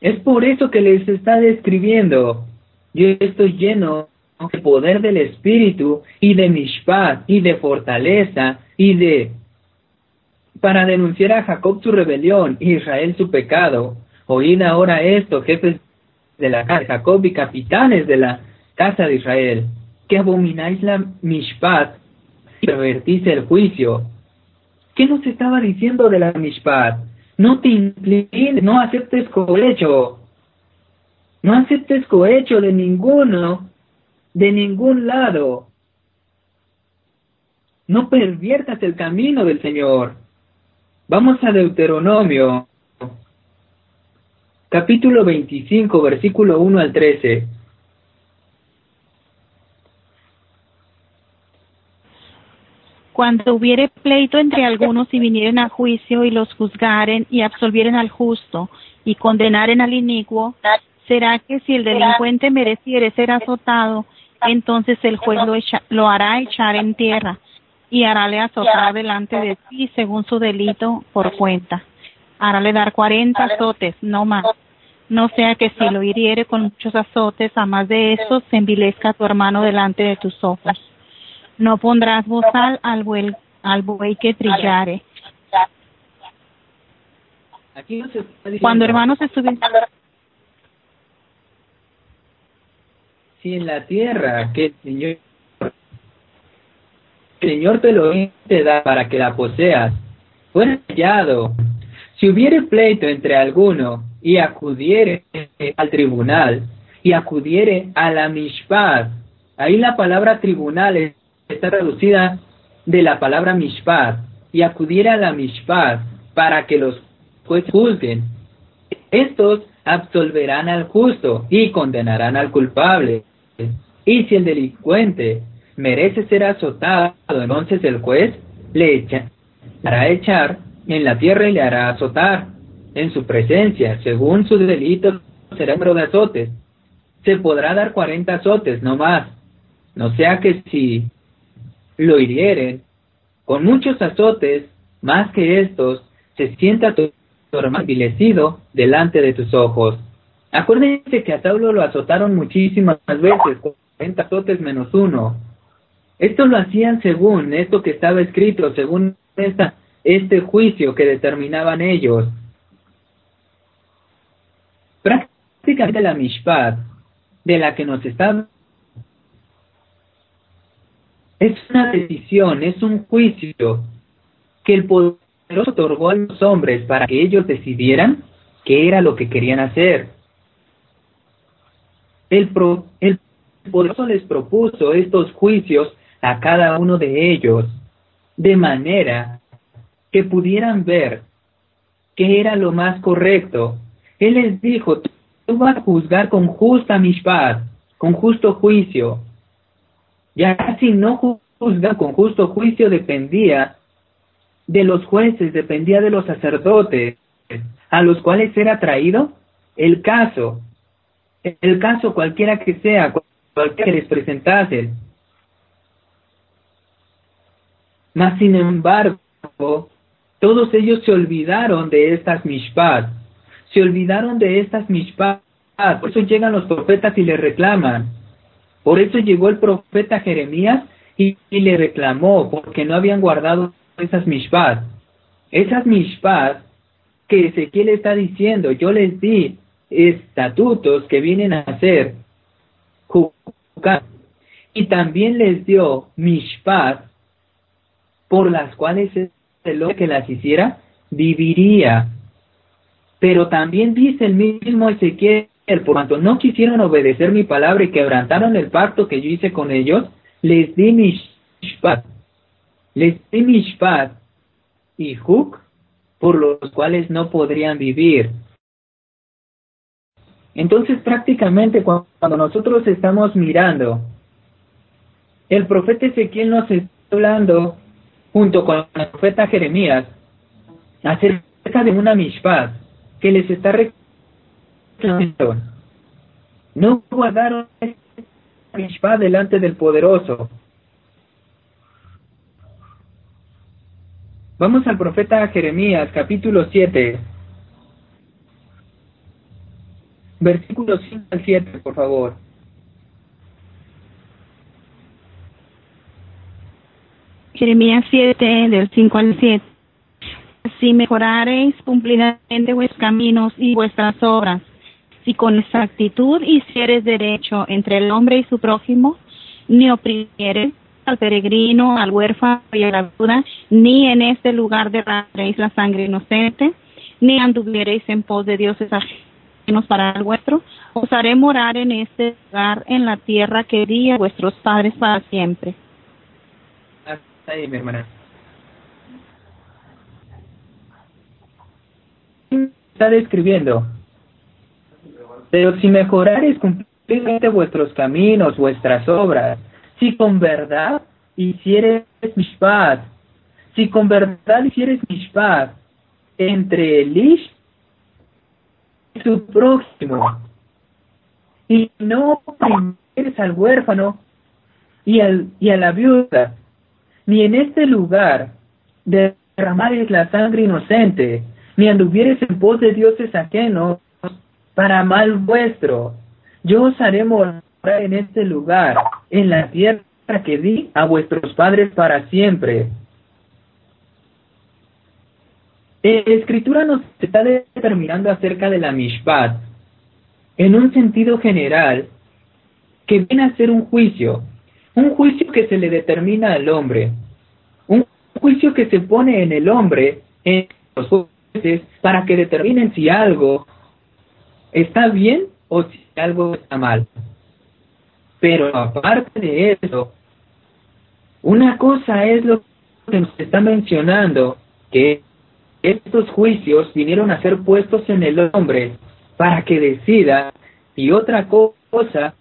Es por eso que les está describiendo. Yo estoy lleno el poder del Espíritu y de Mishpat y de fortaleza y de para denunciar a Jacob su rebelión Israel su pecado. Oíd ahora esto, jefes de la casa de Jacob y capitanes de la casa de Israel, que abomináis la Mishpat y pervertís el juicio. ¿Qué nos estaba diciendo de la Mishpat? No te inclines, no aceptes cohecho. No aceptes cohecho de ninguno de ningún lado. No perviertas el camino del Señor. Vamos a Deuteronomio, capítulo veinticinco versículo uno al trece. Cuando hubiere pleito entre algunos y vinieren a juicio y los juzgaren y absolvieren al justo y condenaren al inicuo, será que si el delincuente mereciere ser azotado, entonces el juez lo, echa, lo hará echar en tierra y harále azotar delante de sí según su delito por cuenta. Harále dar cuarenta azotes, no más. No sea que si lo hiriere con muchos azotes, a más de eso, se envilezca tu hermano delante de tus ojos. No pondrás bozal al buey, al buey que trillare. Cuando hermanos estuvieron si en la tierra que el Señor, el Señor te lo te da para que la poseas, fuera hallado, si hubiere pleito entre alguno y acudiere al tribunal y acudiere a la mishpat, ahí la palabra tribunal está reducida de la palabra mishpat, y acudiere a la mishpat para que los jueces juzguen. Estos absolverán al justo y condenarán al culpable. Y si el delincuente merece ser azotado, entonces el juez le hará echar en la tierra y le hará azotar en su presencia, según su delito será número de azotes. Se podrá dar cuarenta azotes, no más. No sea que si lo hirieren con muchos azotes, más que estos, se sienta tu hermano delante de tus ojos. Acuérdense que a Saulo lo azotaron muchísimas veces, 40 azotes menos uno. Esto lo hacían según esto que estaba escrito, según esta, este juicio que determinaban ellos. Prácticamente la Mishpat de la que nos está es una decisión, es un juicio que el poderoso otorgó a los hombres para que ellos decidieran qué era lo que querían hacer. El, pro, el poderoso les propuso estos juicios a cada uno de ellos, de manera que pudieran ver qué era lo más correcto. Él les dijo, tú vas a juzgar con justa mishpat, con justo juicio. Ya si no juzgan con justo juicio dependía de los jueces, dependía de los sacerdotes, a los cuales era traído el caso el caso cualquiera que sea, cualquiera que les presentase. Mas sin embargo, todos ellos se olvidaron de estas mishpat, se olvidaron de estas mishpat, por eso llegan los profetas y le reclaman. Por eso llegó el profeta Jeremías y, y le reclamó, porque no habían guardado esas mishpat. Esas mishpat que Ezequiel está diciendo, yo les di estatutos que vienen a ser y también les dio mishpat por las cuales el hombre que las hiciera viviría. Pero también dice el mismo Ezequiel, por cuanto no quisieron obedecer mi palabra y quebrantaron el pacto que yo hice con ellos, les di mishpat. Les di mishpat y huk por los cuales no podrían vivir. Entonces prácticamente cuando nosotros estamos mirando, el profeta Ezequiel nos está hablando junto con el profeta Jeremías acerca de una mishpat que les está reclamando. No guardaron esta mishpat delante del poderoso. Vamos al profeta Jeremías, capítulo 7. Versículos 5 al 7, por favor. Jeremías 7, del 5 al 7. Si mejorareis cumplidamente vuestros caminos y vuestras obras, si con exactitud hicieres derecho entre el hombre y su prójimo, ni oprimieres al peregrino, al huérfano y a la viuda, ni en este lugar derraméis la sangre inocente, ni anduviereis en pos de dioses ajenos para el vuestro, os haré morar en este lugar, en la tierra que di vuestros padres para siempre. Ahí, mi hermana. Está describiendo. Pero si mejorares cumplidamente vuestros caminos, vuestras obras, si con verdad hicieres mishpat, si con verdad hicieres mishpat entre el ish y su próximo, y no eres al huérfano y, al, y a la viuda, ni en este lugar derramares la sangre inocente, ni anduvieres en pos de dioses ajenos para mal vuestro. Yo os haré morar en este lugar, en la tierra que di a vuestros padres para siempre. La escritura nos está determinando acerca de la Mishpat, en un sentido general, que viene a ser un juicio, un juicio que se le determina al hombre, un juicio que se pone en el hombre, en los jueces, para que determinen si algo está bien o si algo está mal. Pero aparte de eso, una cosa es lo que nos está mencionando, que estos juicios vinieron a ser puestos en el hombre para que decida, y otra cosa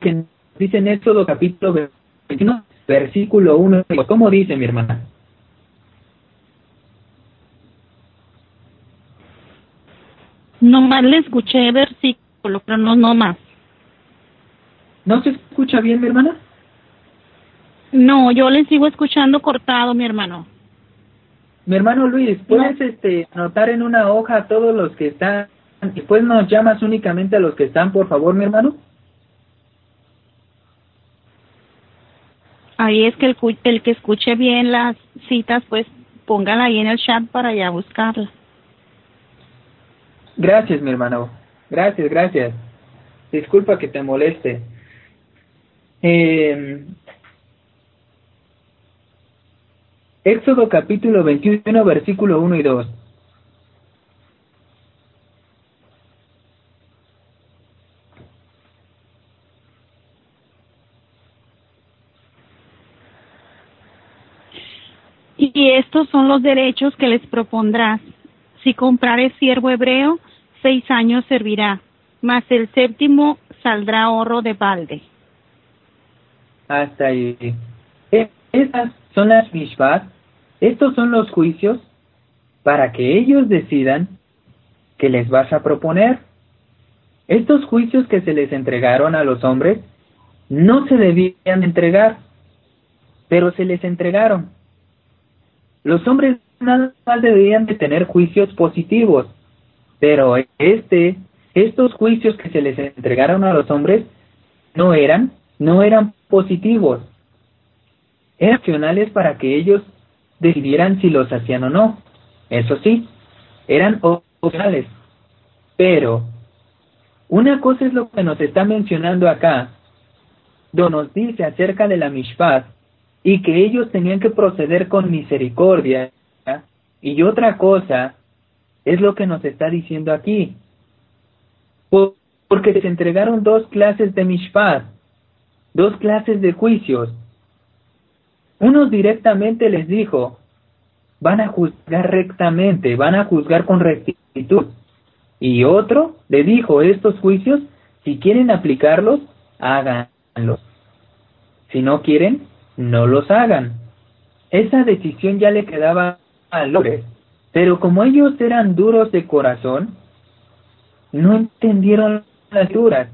que dice en Éxodo capítulo 21, versículo 1, ¿cómo dice mi hermana? No más le escuché versículo, pero no, no más. ¿No se escucha bien, mi hermana? No, yo le sigo escuchando cortado, mi hermano. Mi hermano Luis, ¿puedes este, anotar en una hoja a todos los que están? Después nos llamas únicamente a los que están, por favor, mi hermano. Ahí es que el, el que escuche bien las citas, pues póngala ahí en el chat para ya buscarla. Gracias, mi hermano. Gracias, gracias. Disculpa que te moleste. Eh, Éxodo capítulo 21, versículo 1 y 2. Y estos son los derechos que les propondrás. Si comprares siervo hebreo, seis años servirá, mas el séptimo saldrá ahorro de balde. Hasta ahí. E, Estas son las mishpat, estos son los juicios para que ellos decidan qué les vas a proponer. Estos juicios que se les entregaron a los hombres no se debían entregar, pero se les entregaron. Los hombres nada más debían de tener juicios positivos, pero este, estos juicios que se les entregaron a los hombres no eran, no eran positivos. Eran opcionales para que ellos decidieran si los hacían o no. Eso sí, eran opcionales. Pero, una cosa es lo que nos está mencionando acá, donde nos dice acerca de la mishpat, y que ellos tenían que proceder con misericordia, y otra cosa es lo que nos está diciendo aquí. Porque se entregaron dos clases de mishpat, dos clases de juicios. Unos directamente les dijo, van a juzgar rectamente, van a juzgar con rectitud. Y otro le dijo, estos juicios, si quieren aplicarlos, háganlos. Si no quieren, no los hagan. Esa decisión ya le quedaba a López, pero como ellos eran duros de corazón, no entendieron las duras.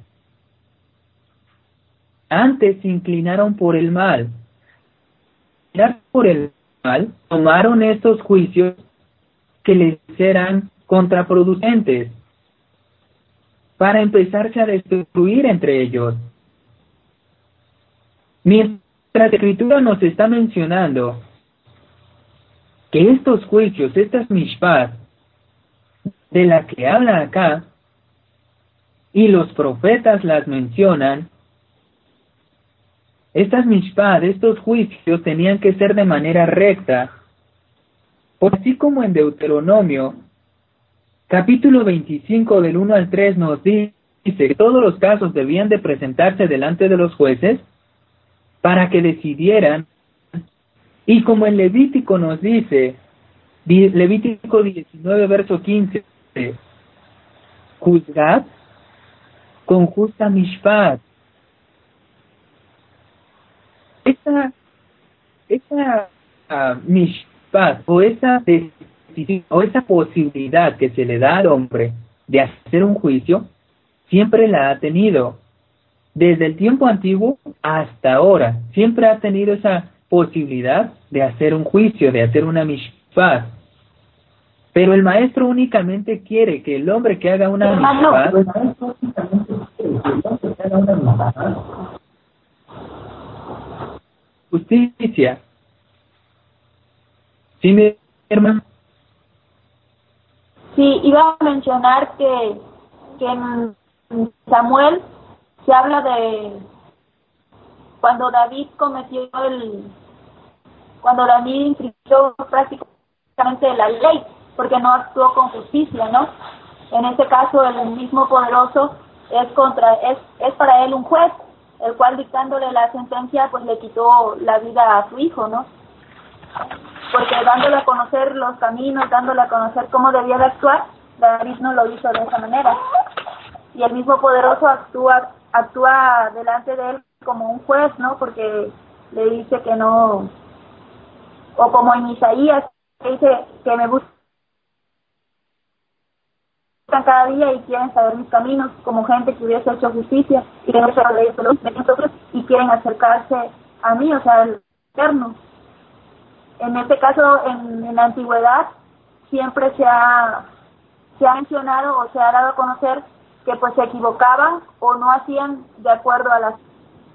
Antes se inclinaron por el mal. Por el mal, tomaron estos juicios que les eran contraproducentes para empezarse a destruir entre ellos. Mientras la escritura nos está mencionando que estos juicios, estas mishpat, de la que habla acá, y los profetas las mencionan, estas mishpat, estos juicios tenían que ser de manera recta, así como en Deuteronomio, capítulo 25 del 1 al 3 nos dice que todos los casos debían de presentarse delante de los jueces para que decidieran, y como en Levítico nos dice, Levítico 19 verso 15, juzgad con justa mishpat. Esta, esa uh, o esa o esa posibilidad que se le da al hombre de hacer un juicio, siempre la ha tenido. Desde el tiempo antiguo hasta ahora, siempre ha tenido esa posibilidad de hacer un juicio, de hacer una mishpat. Pero el maestro únicamente quiere que el hombre que haga una mishpat justicia. ¿Sí, mi hermano? Sí, iba a mencionar que, que Samuel se habla de cuando David cometió el cuando David infringió prácticamente la ley porque no actuó con justicia, ¿no? En este caso el mismo poderoso es contra es es para él un juez, el cual dictándole la sentencia pues le quitó la vida a su hijo, ¿no? Porque dándole a conocer los caminos, dándole a conocer cómo debía de actuar, David no lo hizo de esa manera. Y el mismo poderoso actúa actúa delante de él como un juez, ¿no? Porque le dice que no, o como en Isaías, que dice que me buscan cada día y quieren saber mis caminos, como gente que hubiese hecho justicia y que nosotros y quieren acercarse a mí, o sea, al eterno. En este caso, en, en la antigüedad, siempre se ha, se ha mencionado o se ha dado a conocer que pues se equivocaban o no hacían de acuerdo a las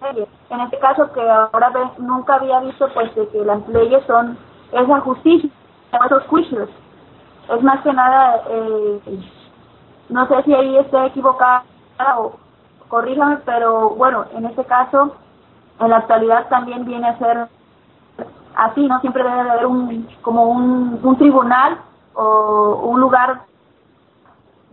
leyes. En este caso que ahora ve, nunca había visto pues de que las leyes son esa justicia, esos juicios. Es más que nada, eh, no sé si ahí está equivocada o corríjame, pero bueno, en este caso, en la actualidad también viene a ser así, ¿no? Siempre debe haber un, como un, un tribunal o un lugar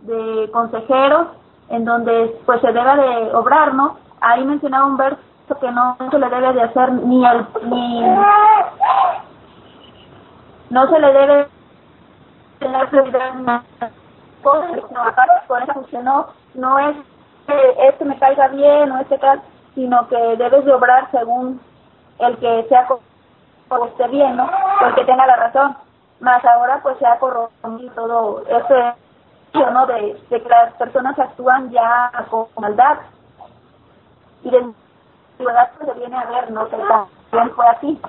de consejeros en donde pues se debe de obrar, ¿no? Ahí mencionaba un verso que no se le debe de hacer ni al ni no se le debe tener prioridad con esa función no, no es que este me caiga bien o este tal, sino que debes de obrar según el que sea o esté bien, ¿no? O que tenga la razón. Más ahora pues se ha corrompido todo ese ¿no? De, de, que las personas actúan ya con maldad. Y de verdad pues se viene a ver, ¿no? Que también fue así.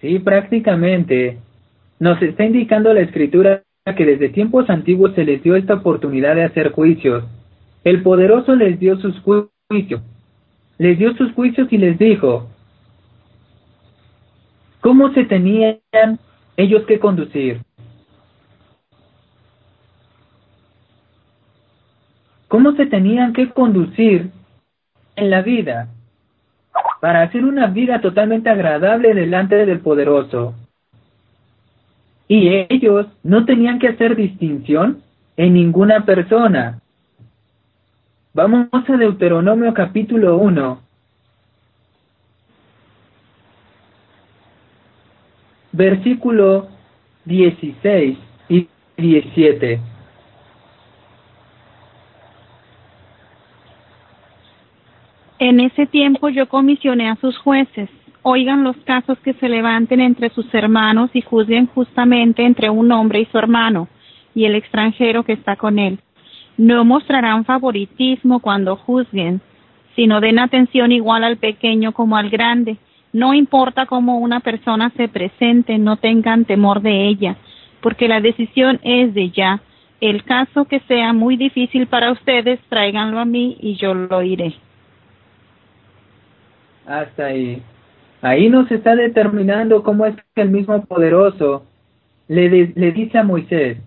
Sí, prácticamente. Nos está indicando la escritura que desde tiempos antiguos se les dio esta oportunidad de hacer juicios. El poderoso les dio sus juicios. Les dio sus juicios y les dijo, ¿Cómo se tenían ellos que conducir? ¿Cómo se tenían que conducir en la vida para hacer una vida totalmente agradable delante del poderoso? Y ellos no tenían que hacer distinción en ninguna persona. Vamos a Deuteronomio capítulo 1, versículo 16 y 17. En ese tiempo yo comisioné a sus jueces, oigan los casos que se levanten entre sus hermanos y juzguen justamente entre un hombre y su hermano y el extranjero que está con él. No mostrarán favoritismo cuando juzguen, sino den atención igual al pequeño como al grande no importa cómo una persona se presente, no tengan temor de ella, porque la decisión es de ya. El caso que sea muy difícil para ustedes, tráiganlo a mí y yo lo oiré. Hasta ahí. Ahí nos está determinando cómo es que el mismo poderoso le, le dice a Moisés,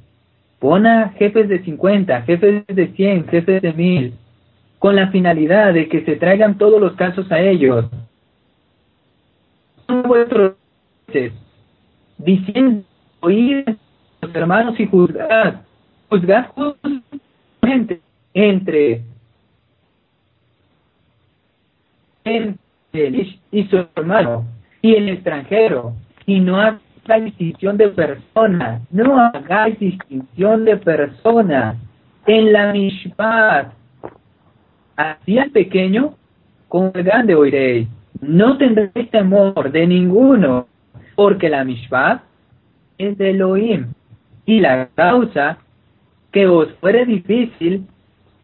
pon a jefes de 50, jefes de 100, jefes de mil, con la finalidad de que se traigan todos los casos a ellos vuestros diciendo oír los hermanos y juzgar juzgar justamente entre él y su hermano y el extranjero y no hagáis distinción de persona no hagáis distinción de persona en la mishpat así al pequeño como al grande oiréis. No tendréis temor de ninguno, porque la mishpat es de Elohim, y la causa que os fuere difícil,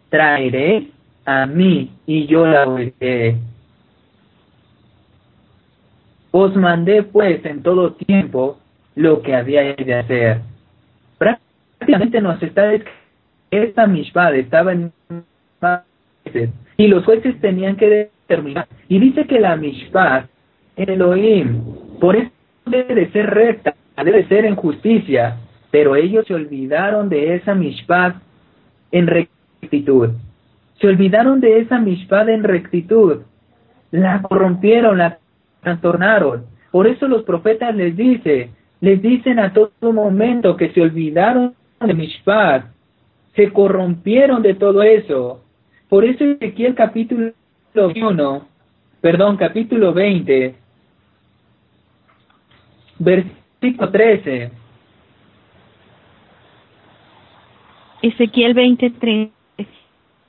traeréis a mí, y yo la oiré. Os mandé pues en todo tiempo lo que había de hacer. Prácticamente nos está describiendo esta mishpad estaba en y los jueces tenían que determinar. Y dice que la mishpad en Elohim, por eso debe ser recta, debe ser en justicia, pero ellos se olvidaron de esa mishpad en rectitud. Se olvidaron de esa mishpad en rectitud. La corrompieron, la trastornaron. Por eso los profetas les dice, les dicen a todo momento que se olvidaron de mishpad, se corrompieron de todo eso. Por eso Ezequiel capítulo 1, perdón, capítulo 20, versículo 13. Ezequiel 23.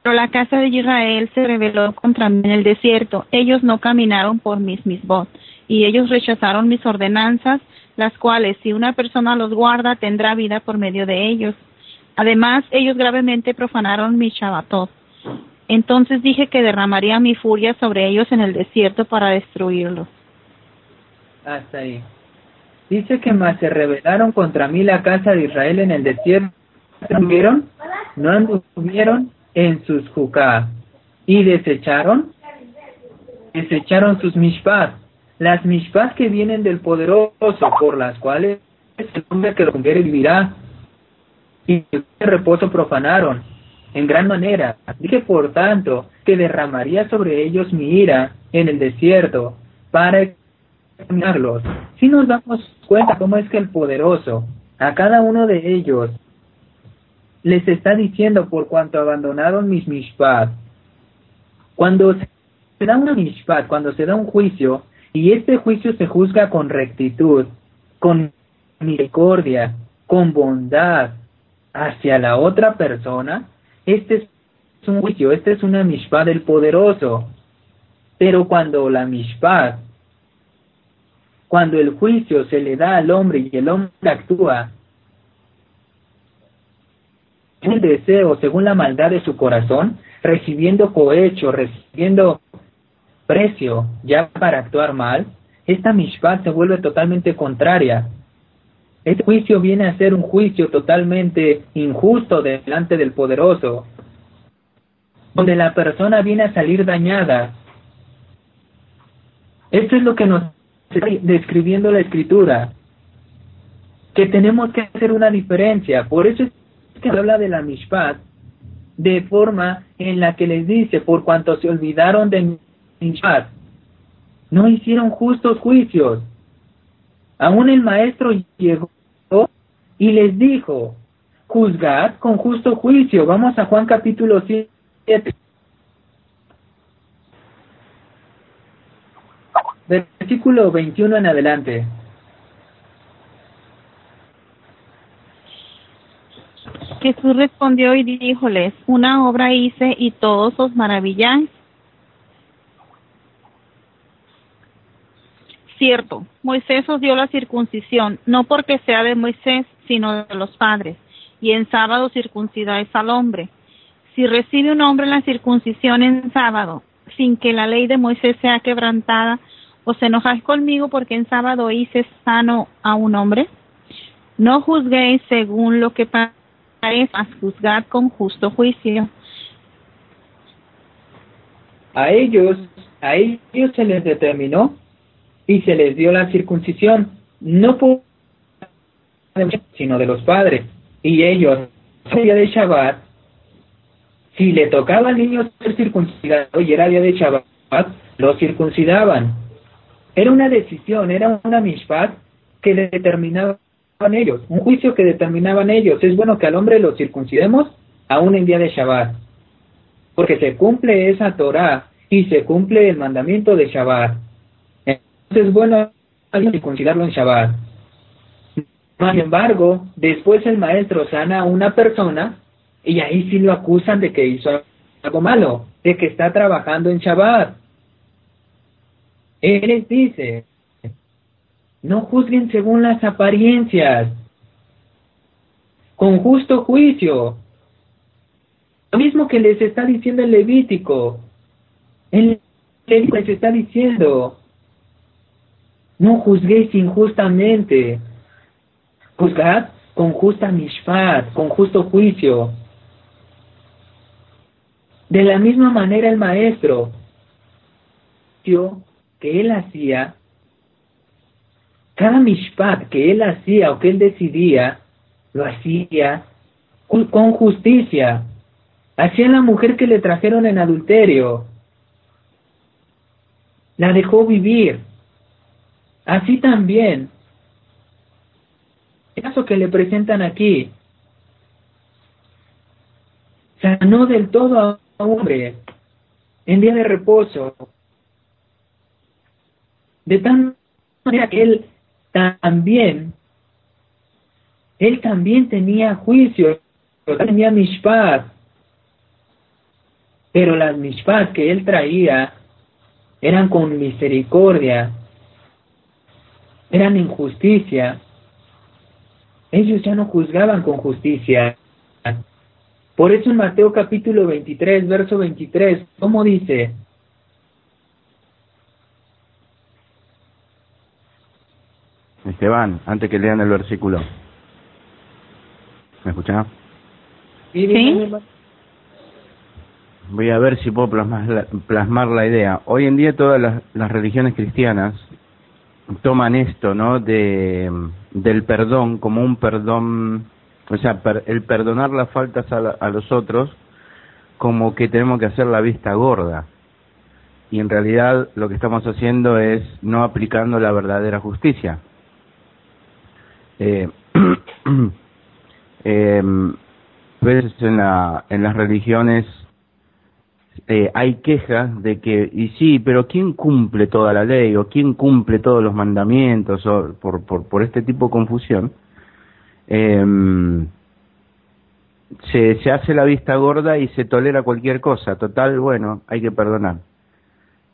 Pero la casa de Israel se rebeló contra mí en el desierto. Ellos no caminaron por mis misbot, y ellos rechazaron mis ordenanzas, las cuales si una persona los guarda tendrá vida por medio de ellos. Además, ellos gravemente profanaron mi Shabbatot. Entonces dije que derramaría mi furia sobre ellos en el desierto para destruirlos. Hasta ahí. Dice que más se rebelaron contra mí la casa de Israel en el desierto. ¿Anduvieron? No anduvieron en sus jukah. ¿Y desecharon? Desecharon sus mishpat. Las mishpat que vienen del poderoso, por las cuales el hombre que lo conviene vivirá y el reposo profanaron en gran manera. Dije, por tanto, que derramaría sobre ellos mi ira en el desierto para exterminarlos. Si nos damos cuenta cómo es que el poderoso, a cada uno de ellos, les está diciendo por cuanto abandonaron mis mishpat. Cuando se da una mishpat, cuando se da un juicio, y este juicio se juzga con rectitud, con misericordia, con bondad, hacia la otra persona, este es un juicio, este es una mishpah del poderoso. Pero cuando la mishpah, cuando el juicio se le da al hombre y el hombre actúa el deseo según la maldad de su corazón, recibiendo cohecho, recibiendo precio ya para actuar mal, esta mishpah se vuelve totalmente contraria este juicio viene a ser un juicio totalmente injusto delante del poderoso, donde la persona viene a salir dañada. Esto es lo que nos está describiendo la escritura, que tenemos que hacer una diferencia. Por eso es que habla de la mishpat de forma en la que les dice, por cuanto se olvidaron de mishpat, no hicieron justos juicios. Aún el maestro llegó y les dijo, juzgad con justo juicio. Vamos a Juan capítulo 7. Versículo 21 en adelante. Jesús respondió y díjoles, una obra hice y todos os maravilláis. Cierto, Moisés os dio la circuncisión, no porque sea de Moisés, sino de los padres, y en sábado circuncidáis al hombre. Si recibe un hombre la circuncisión en sábado, sin que la ley de Moisés sea quebrantada, ¿os enojáis conmigo porque en sábado hice sano a un hombre? No juzguéis según lo que parece, mas juzgad con justo juicio. A ellos, a ellos se les determinó y se les dio la circuncisión, no por sino de los padres. Y ellos, día de Shabbat, si le tocaba al niño ser circuncidado y era día de Shabbat, lo circuncidaban. Era una decisión, era una mishpat que determinaban ellos, un juicio que determinaban ellos. Es bueno que al hombre lo circuncidemos aún en día de Shabbat, porque se cumple esa Torah y se cumple el mandamiento de Shabbat es bueno circuncidarlo en Shabbat. Sin embargo, después el maestro sana a una persona y ahí sí lo acusan de que hizo algo malo, de que está trabajando en Shabbat. Él les dice, no juzguen según las apariencias, con justo juicio. Lo mismo que les está diciendo el Levítico. El Levítico les está diciendo, no juzguéis injustamente, juzgad con justa mishpat, con justo juicio. De la misma manera el maestro, que él hacía, cada mishpat que él hacía o que él decidía, lo hacía con justicia. Hacía la mujer que le trajeron en adulterio. La dejó vivir. Así también, el caso que le presentan aquí, sanó del todo a un hombre en día de reposo, de tal manera que él también, él también tenía juicio, tenía mishpat, pero las mishpat que él traía eran con misericordia, eran injusticia. Ellos ya no juzgaban con justicia. Por eso en Mateo capítulo 23, verso 23, ¿cómo dice? Esteban, antes que lean el versículo. ¿Me escuchan? Sí. Voy a ver si puedo plasmar la, plasmar la idea. Hoy en día todas las, las religiones cristianas toman esto, ¿no? De, del perdón como un perdón, o sea, el perdonar las faltas a, a los otros como que tenemos que hacer la vista gorda. Y en realidad lo que estamos haciendo es no aplicando la verdadera justicia. Eh, eh, *clears throat* en, la, en las religiones eh, hay quejas de que, y sí, pero ¿quién cumple toda la ley o quién cumple todos los mandamientos o por, por, por este tipo de confusión? Eh, se, se hace la vista gorda y se tolera cualquier cosa. Total, bueno, hay que perdonar.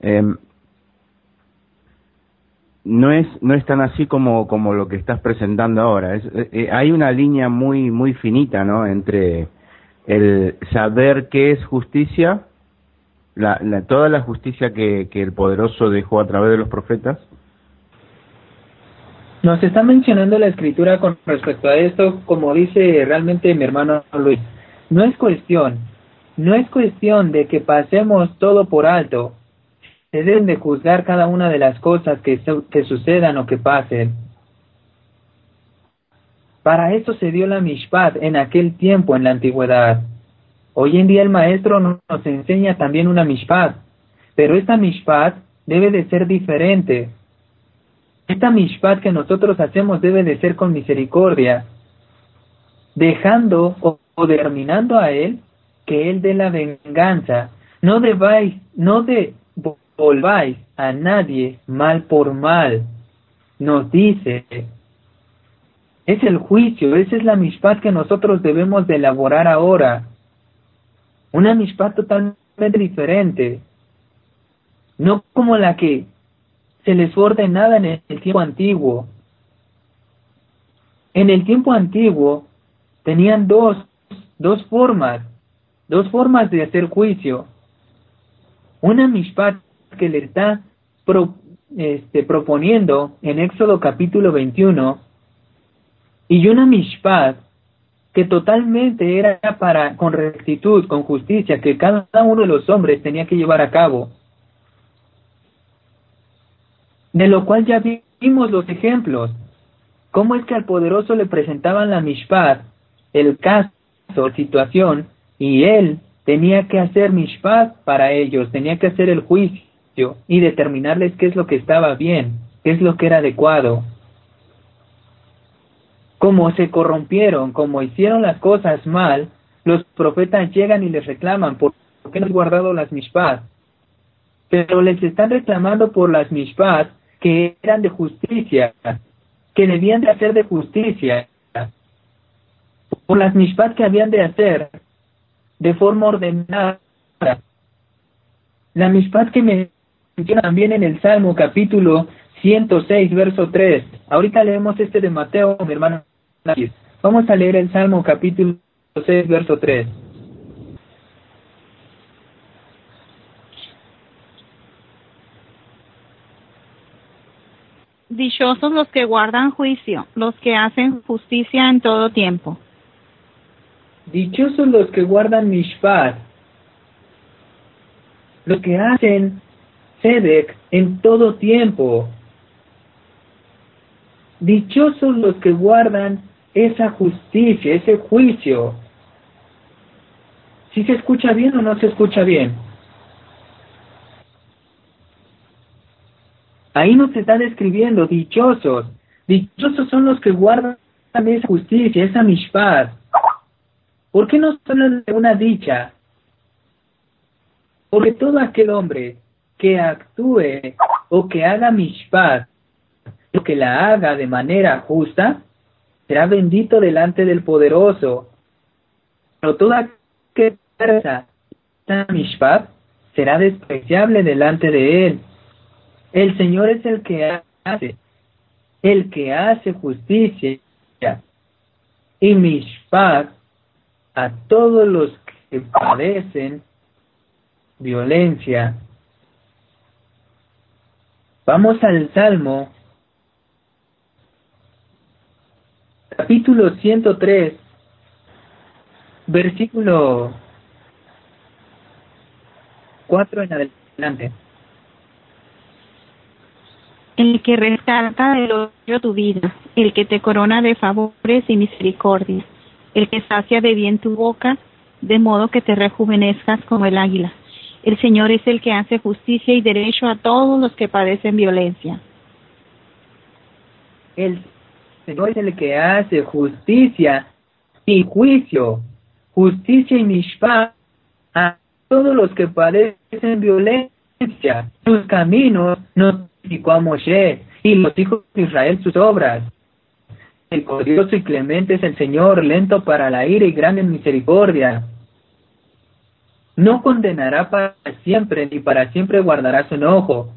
Eh, no es no es tan así como como lo que estás presentando ahora. Es, eh, hay una línea muy muy finita, ¿no? Entre el saber qué es justicia la, la, toda la justicia que, el poderoso dejó a través de los profetas? Nos está mencionando la escritura con respecto a esto, como dice realmente mi hermano Luis. No es cuestión, no es cuestión de que pasemos todo por alto. Se deben de juzgar cada una de las cosas que, que sucedan o que pasen. Para eso se dio la Mishpat en aquel tiempo en la antigüedad. Hoy en día el maestro nos enseña también una mishpat, pero esta mishpat debe de ser diferente. Esta mishpat que nosotros hacemos debe de ser con misericordia, dejando o, determinando a él que él dé la venganza. No debáis, no devolváis a nadie mal por mal. Nos dice, es el juicio, esa es la mishpat que nosotros debemos de elaborar ahora una mishpat totalmente diferente, no como la que se les fue ordenada en el tiempo antiguo. En el tiempo antiguo tenían dos, dos formas, dos formas de hacer juicio. Una mishpat que le está este, proponiendo en Éxodo capítulo 21 y una mishpat que totalmente era para con rectitud, con justicia, que cada uno de los hombres tenía que llevar a cabo. De lo cual ya vimos los ejemplos. ¿Cómo es que al poderoso le presentaban la mishpat, el caso, situación, y él tenía que hacer mishpat para ellos, tenía que hacer el juicio y determinarles qué es lo que estaba bien, qué es lo que era adecuado? Como se corrompieron, como hicieron las cosas mal, los profetas llegan y les reclaman por qué no han guardado las mishpat. Pero les están reclamando por las mishpat que eran de justicia, que debían de hacer de justicia, por las mishpat que habían de hacer de forma ordenada, La mishpat que me menciona también en el Salmo capítulo 106, verso 3. Ahorita leemos este de Mateo, mi hermano. Vamos a leer el Salmo capítulo 6, verso 3. Dichosos los que guardan juicio, los que hacen justicia en todo tiempo. Dichosos los que guardan mishpat, los que hacen sedek en todo tiempo. Dichosos los que guardan esa justicia, ese juicio. ¿Si se escucha bien o no se escucha bien? Ahí nos está describiendo dichosos. Dichosos son los que guardan esa justicia, esa mishpat. ¿Por qué no son de una dicha? Porque todo aquel hombre que actúe o que haga mishpat, o que la haga de manera justa, será bendito delante del poderoso. Pero toda que mishpat será despreciable delante de él. El Señor es el que hace, el que hace justicia y mishpat a todos los que padecen violencia. Vamos al Salmo, capítulo 103, versículo 4 en adelante. El que rescata del hoyo tu vida, el que te corona de favores y misericordias el que sacia de bien tu boca, de modo que te rejuvenezcas como el águila. El Señor es el que hace justicia y derecho a todos los que padecen violencia. El Señor es el que hace justicia y juicio, justicia y mishpat a todos los que padecen violencia. Sus caminos nos indicó a Moshe y los hijos de Israel sus obras misericordioso y clemente es el Señor, lento para la ira y grande en misericordia. No condenará para siempre, ni para siempre guardará su enojo.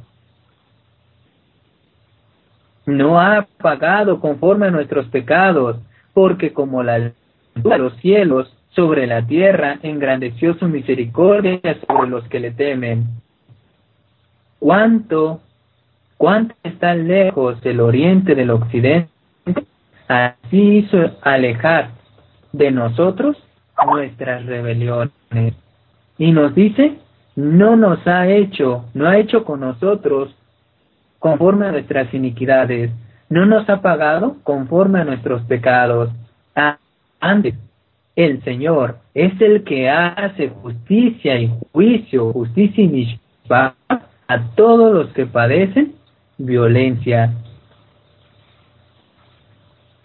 No ha pagado conforme a nuestros pecados, porque como la luz de los cielos sobre la tierra, engrandeció su misericordia sobre los que le temen. ¿Cuánto, cuánto está lejos el oriente del occidente? Así hizo alejar de nosotros nuestras rebeliones. Y nos dice, no nos ha hecho, no ha hecho con nosotros conforme a nuestras iniquidades, no nos ha pagado conforme a nuestros pecados. Antes, el Señor es el que hace justicia y juicio, justicia y mishpat a todos los que padecen violencia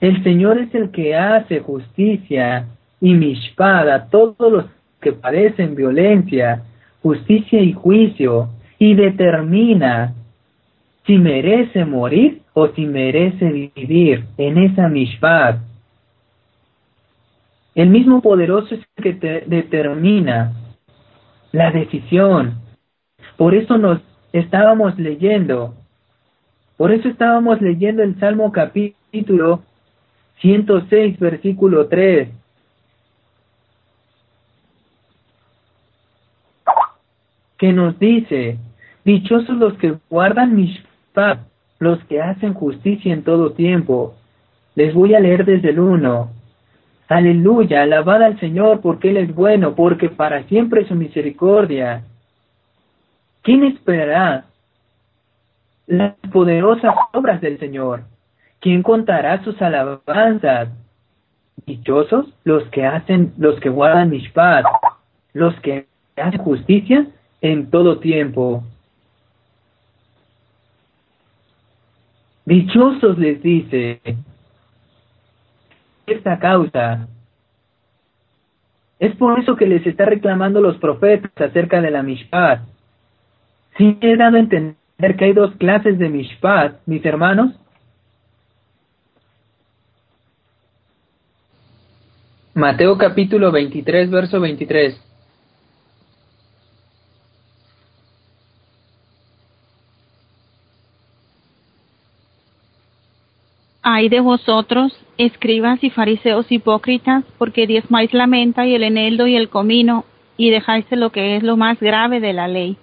el Señor es el que hace justicia y mishpad a todos los que padecen violencia, justicia y juicio, y determina si merece morir o si merece vivir en esa mishpad. El mismo poderoso es el que determina la decisión. Por eso nos estábamos leyendo, por eso estábamos leyendo el Salmo capítulo 106, versículo 3. Que nos dice, dichosos los que guardan mis paz, los que hacen justicia en todo tiempo. Les voy a leer desde el 1. Aleluya, alabad al Señor porque Él es bueno, porque para siempre es su misericordia. ¿Quién esperará las poderosas obras del Señor? ¿quién contará sus alabanzas? Dichosos los que hacen, los que guardan mishpat, los que hacen justicia en todo tiempo. Dichosos les dice esta causa. Es por eso que les está reclamando los profetas acerca de la mishpat. Si he dado a entender que hay dos clases de mishpat, mis hermanos, Mateo capítulo 23, verso 23. Hay de vosotros, escribas y fariseos hipócritas, porque diezmáis la menta y el eneldo y el comino, y dejáis lo que es lo más grave de la ley,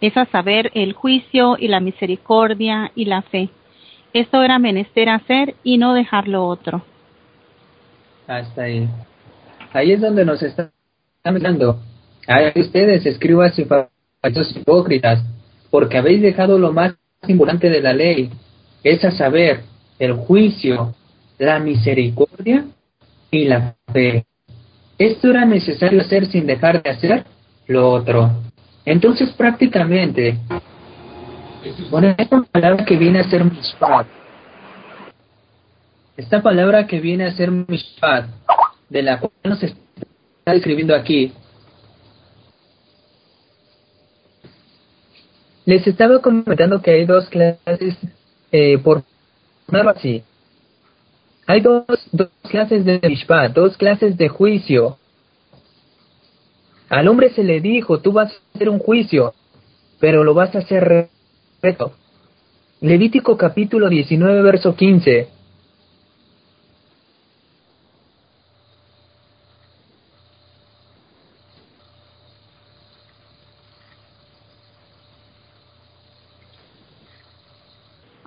es a saber, el juicio y la misericordia y la fe. Esto era menester hacer y no dejar lo otro. Hasta ahí. Ahí es donde nos está hablando. Hay ustedes, escribas y fariseos hipócritas, porque habéis dejado lo más importante de la ley, es a saber, el juicio, la misericordia y la fe. Esto era necesario hacer sin dejar de hacer lo otro. Entonces prácticamente, con esta palabra que viene a ser mishpat, esta palabra que viene a ser mishpat, de la cual nos está escribiendo aquí, les estaba comentando que hay dos clases, eh, por así, hay dos, dos clases de mishpat, dos clases de juicio. Al hombre se le dijo, tú vas a hacer un juicio, pero lo vas a hacer recto. Levítico capítulo 19, verso 15.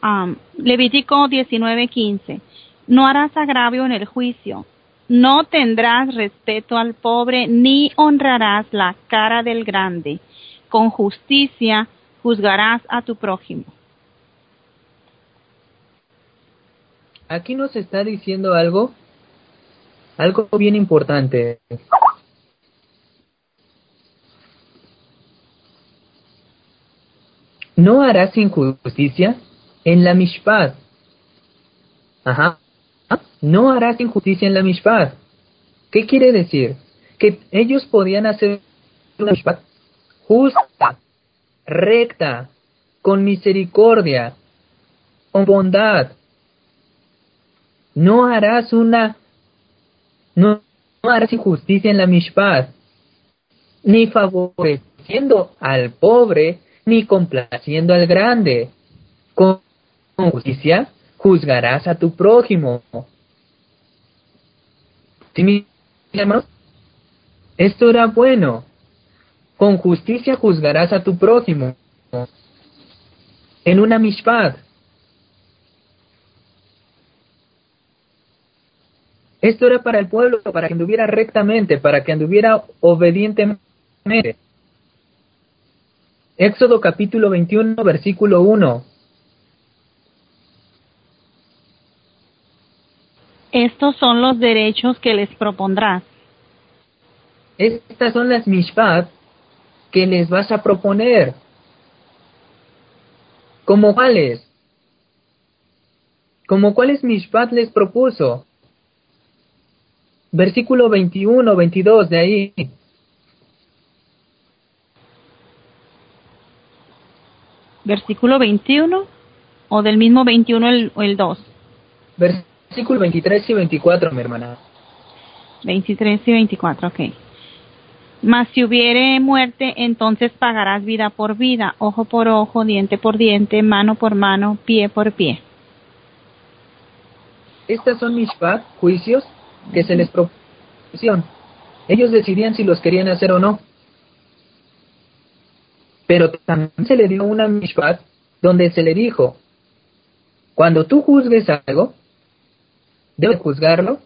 Um, Levítico 19:15. No harás agravio en el juicio. No tendrás respeto al pobre ni honrarás la cara del grande. Con justicia juzgarás a tu prójimo. Aquí nos está diciendo algo, algo bien importante. No harás injusticia en la mishpat. Ajá. No harás injusticia en la mishpat. ¿Qué quiere decir? Que ellos podían hacer una mishpat justa, recta, con misericordia, con bondad. No harás una, no, harás injusticia en la mishpat, ni favoreciendo al pobre, ni complaciendo al grande. Con justicia juzgarás a tu prójimo. ¿Sí, mis hermanos? Esto era bueno. Con justicia juzgarás a tu prójimo. En una mishpat. Esto era para el pueblo, para que anduviera rectamente, para que anduviera obedientemente. Éxodo capítulo 21, versículo 1. Estos son los derechos que les propondrás. Estas son las mishpat que les vas a proponer. ¿Como cuáles? ¿Como cuáles mishpat les propuso? Versículo 21, 22 de ahí. Versículo 21 o del mismo 21 el, el 2. Versículo 23 y 24, mi hermana. 23 y 24, ok. Mas si hubiere muerte, entonces pagarás vida por vida, ojo por ojo, diente por diente, mano por mano, pie por pie. Estas son mishpat, juicios, que se les propusieron. Ellos decidían si los querían hacer o no. Pero también se le dio una mishpat donde se le dijo, cuando tú juzgues algo, debes juzgarlo,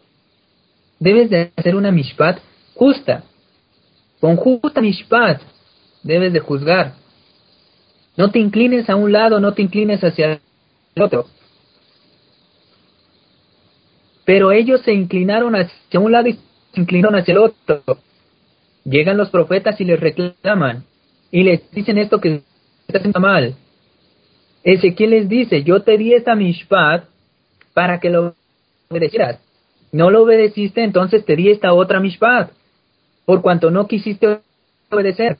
debes de hacer una mishpat justa. Con justa mishpat debes de juzgar. No te inclines a un lado, no te inclines hacia el otro. Pero ellos se inclinaron hacia un lado y se inclinaron hacia el otro. Llegan los profetas y les reclaman y les dicen esto que está haciendo mal. Ezequiel les dice, yo te di esta mishpat para que lo obedecieras. No lo obedeciste, entonces te di esta otra mishpat, por cuanto no quisiste obedecer.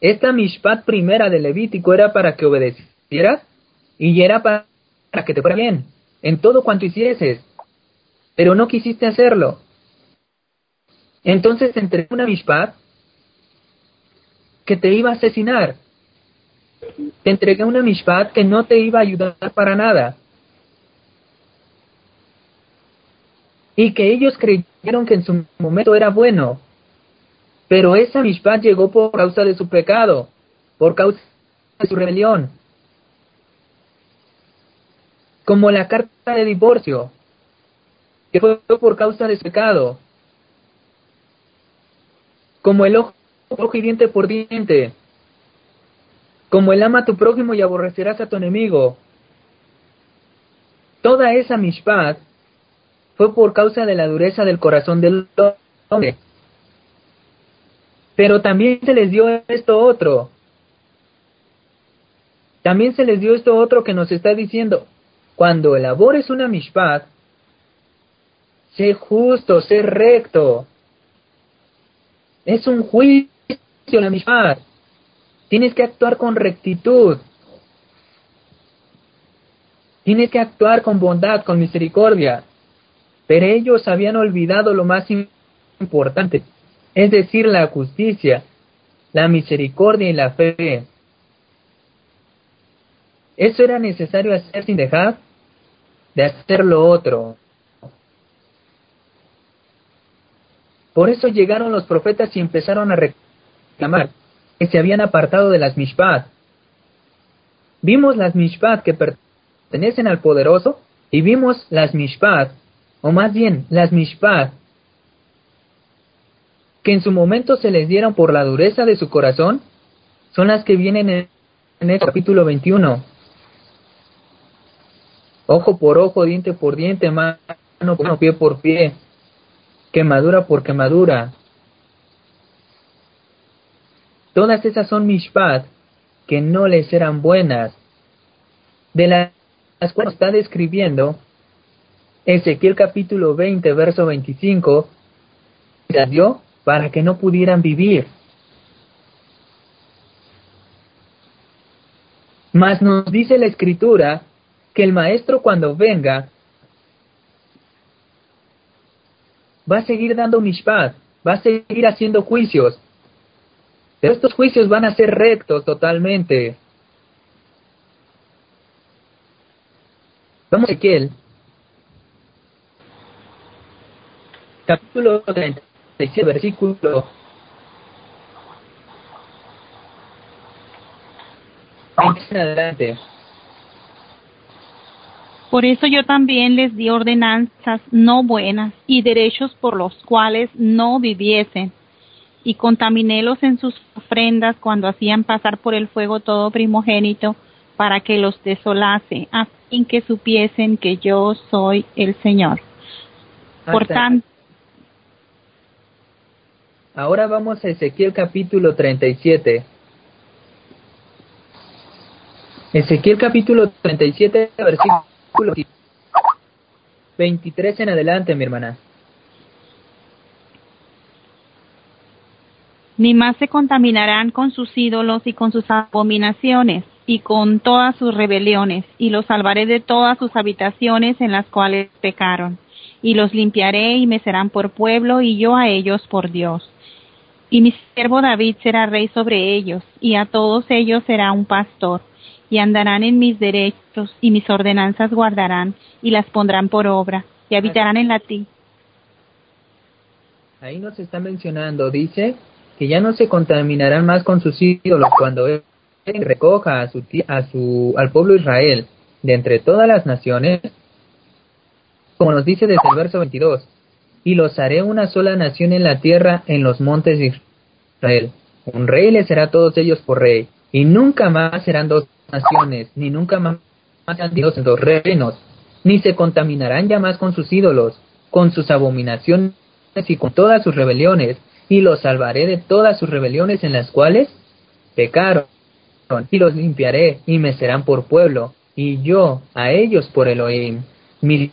Esta mishpat primera de Levítico era para que obedecieras y era para, que te fuera bien en todo cuanto hicieses, pero no quisiste hacerlo. Entonces te entregó una mishpat que te iba a asesinar. Te entregué una mishpat que no te iba a ayudar para nada. Y que ellos creyeron que en su momento era bueno. Pero esa mishpat llegó por causa de su pecado, por causa de su rebelión. Como la carta de divorcio, que fue por causa de su pecado. Como el ojo, y diente por diente. Como el ama a tu prójimo y aborrecerás a tu enemigo. Toda esa mishpat fue por causa de la dureza del corazón del hombre. Pero también se les dio esto otro. También se les dio esto otro que nos está diciendo, cuando elabores una mishpat, sé justo, sé recto. Es un juicio la mishpat. Tienes que actuar con rectitud. Tienes que actuar con bondad, con misericordia. Pero ellos habían olvidado lo más importante, es decir, la justicia, la misericordia y la fe. Eso era necesario hacer sin dejar de hacer lo otro. Por eso llegaron los profetas y empezaron a reclamar que se habían apartado de las mishpat. Vimos las mishpat que pertenecen al poderoso y vimos las mishpat o más bien las mishpat, que en su momento se les dieron por la dureza de su corazón, son las que vienen en, el capítulo 21. Ojo por ojo, diente por diente, mano por mano, pie por pie, quemadura por quemadura. Todas esas son mishpat que no les eran buenas, de las cuales está describiendo Ezequiel capítulo 20, verso 25, las dio para que no pudieran vivir. Mas nos dice la escritura que el maestro cuando venga va a seguir dando mishpat, va a seguir haciendo juicios. Pero estos juicios van a ser rectos totalmente. Vamos Ezequiel capítulo 37, versículo adelante. Por eso yo también les di ordenanzas no buenas y derechos por los cuales no viviesen, y contaminélos en sus ofrendas cuando hacían pasar por el fuego todo primogénito, para que los desolase, a fin que supiesen que yo soy el Señor. Por tanto, Ahora vamos a Ezequiel capítulo 37. Ezequiel capítulo 37, versículo 23 en adelante, mi hermana. Ni más se contaminarán con sus ídolos y con sus abominaciones y con todas sus rebeliones, y los salvaré de todas sus habitaciones en las cuales pecaron, y los limpiaré y me serán por pueblo y yo a ellos por Dios y mi siervo David será rey sobre ellos, y a todos ellos será un pastor, y andarán en mis derechos, y mis ordenanzas guardarán, y las pondrán por obra, y habitarán en la ti. Ahí nos está mencionando, dice, que ya no se contaminarán más con sus ídolos cuando él recoja a su, a su, al pueblo Israel de entre todas las naciones, como nos dice desde el verso 22, y los haré una sola nación en la tierra en los montes de Israel. Un rey les será a todos ellos por rey, y nunca más serán dos naciones, ni nunca más serán Dios en dos reinos, ni se contaminarán ya más con sus ídolos, con sus abominaciones y con todas sus rebeliones, y los salvaré de todas sus rebeliones en las cuales pecaron, y los limpiaré, y me serán por pueblo, y yo a ellos por Elohim. Mi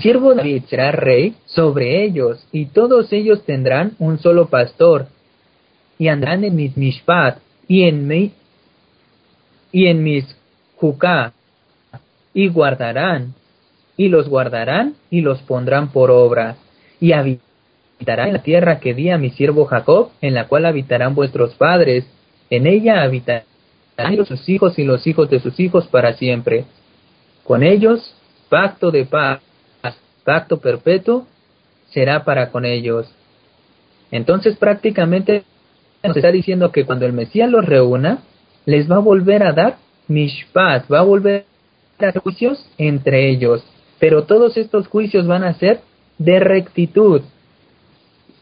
siervo David será rey sobre ellos, y todos ellos tendrán un solo pastor, y andarán en mis mishpat, y en mi, y en mis juká, y guardarán, y los guardarán, y los pondrán por obra, y habitarán en la tierra que di a mi siervo Jacob, en la cual habitarán vuestros padres, en ella habitarán sus hijos y los hijos de sus hijos para siempre. Con ellos, pacto de paz pacto perpetuo será para con ellos. Entonces prácticamente nos está diciendo que cuando el Mesías los reúna, les va a volver a dar mishpat, va a volver a dar juicios entre ellos. Pero todos estos juicios van a ser de rectitud.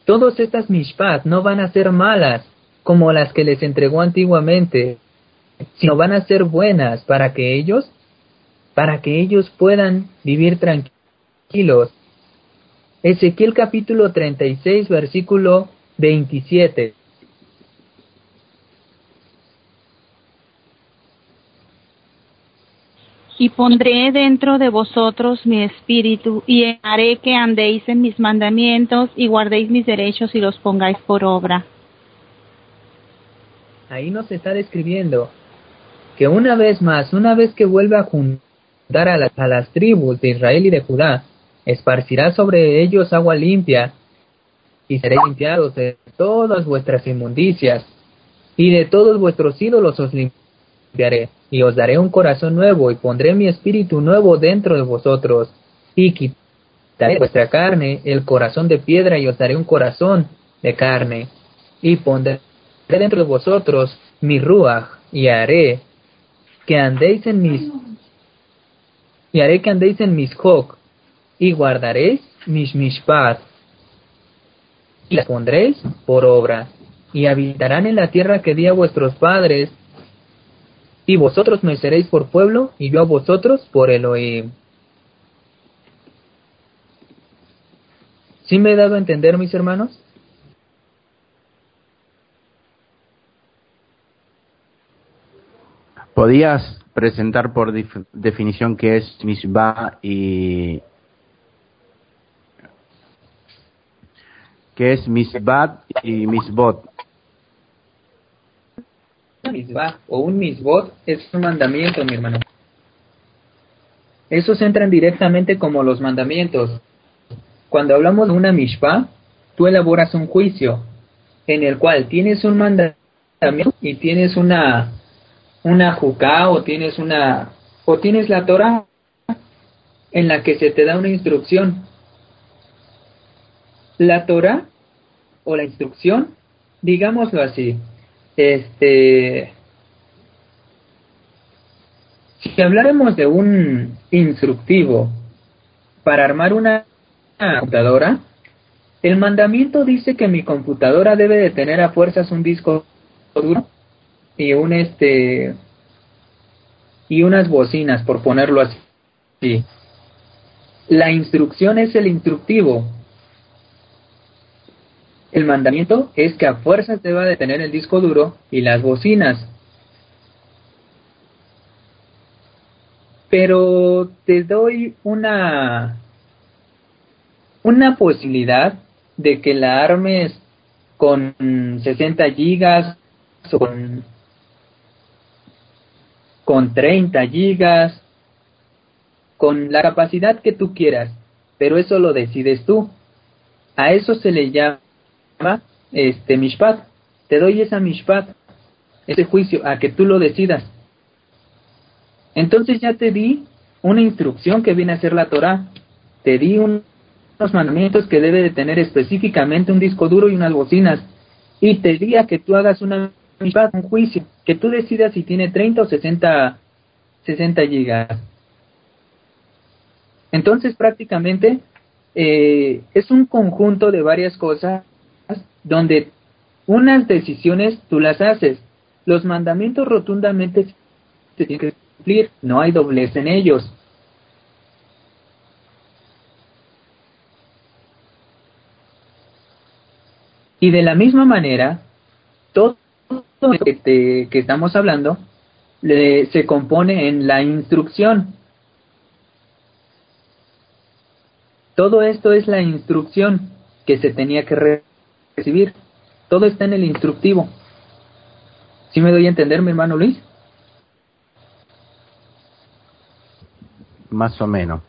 Todas estas mishpat no van a ser malas como las que les entregó antiguamente, sino van a ser buenas para que ellos, para que ellos puedan vivir tranquilos. Ezequiel capítulo 36 versículo 27. Y pondré dentro de vosotros mi espíritu, y haré que andéis en mis mandamientos, y guardéis mis derechos y los pongáis por obra. Ahí nos está describiendo que una vez más, una vez que vuelva a juntar a, a las tribus de Israel y de Judá, esparcirá sobre ellos agua limpia, y seréis limpiados de todas vuestras inmundicias, y de todos vuestros ídolos os limpiaré y os daré un corazón nuevo, y pondré mi espíritu nuevo dentro de vosotros, y quitaré vuestra carne el corazón de piedra, y os daré un corazón de carne, y pondré dentro de vosotros mi ruach, y haré que andéis en mis y haré que andéis en mis y guardaréis mis mishpat, y las pondréis por obra, y habitarán en la tierra que di a vuestros padres, y vosotros me seréis por pueblo, y yo a vosotros por Elohim. ¿Sí me he dado a entender, mis hermanos? ¿Podías presentar por definición qué es misbah y qué es misbat y misbot? misbah o un misbot es un mandamiento, mi hermano. Esos entran directamente como los mandamientos. Cuando hablamos de una mishpah, tú elaboras un juicio en el cual tienes un mandamiento y tienes una una juká o tienes una o tienes la Torah en la que se te da una instrucción. La Torah o la instrucción, digámoslo así, este, si habláramos de un instructivo para armar una computadora, el mandamiento dice que mi computadora debe de tener a fuerzas un disco duro y un este y unas bocinas por ponerlo así. La instrucción es el instructivo, el mandamiento es que a fuerzas deba de tener el disco duro y las bocinas. Pero te doy una una posibilidad de que la armes con 60 gigas o con, con 30 gigas, con la capacidad que tú quieras, pero eso lo decides tú. A eso se le llama este mishpat. Te doy esa mishpat, ese juicio, a que tú lo decidas. Entonces ya te di una instrucción que viene a ser la Torah. Te di unos mandamientos que debe de tener específicamente un disco duro y unas bocinas. Y te di a que tú hagas una mishpat, un juicio, que tú decidas si tiene 30 o 60, 60 gigas. Entonces prácticamente eh, es un conjunto de varias cosas donde unas decisiones tú las haces. Los mandamientos rotundamente se tienen que cumplir, no hay doblez en ellos. Y de la misma manera, todo lo que, que estamos hablando le, se compone en la instrucción. Todo esto es la instrucción que se tenía que recibir. Todo está en el instructivo. ¿Sí me doy a entender, mi hermano Luis? Más o menos.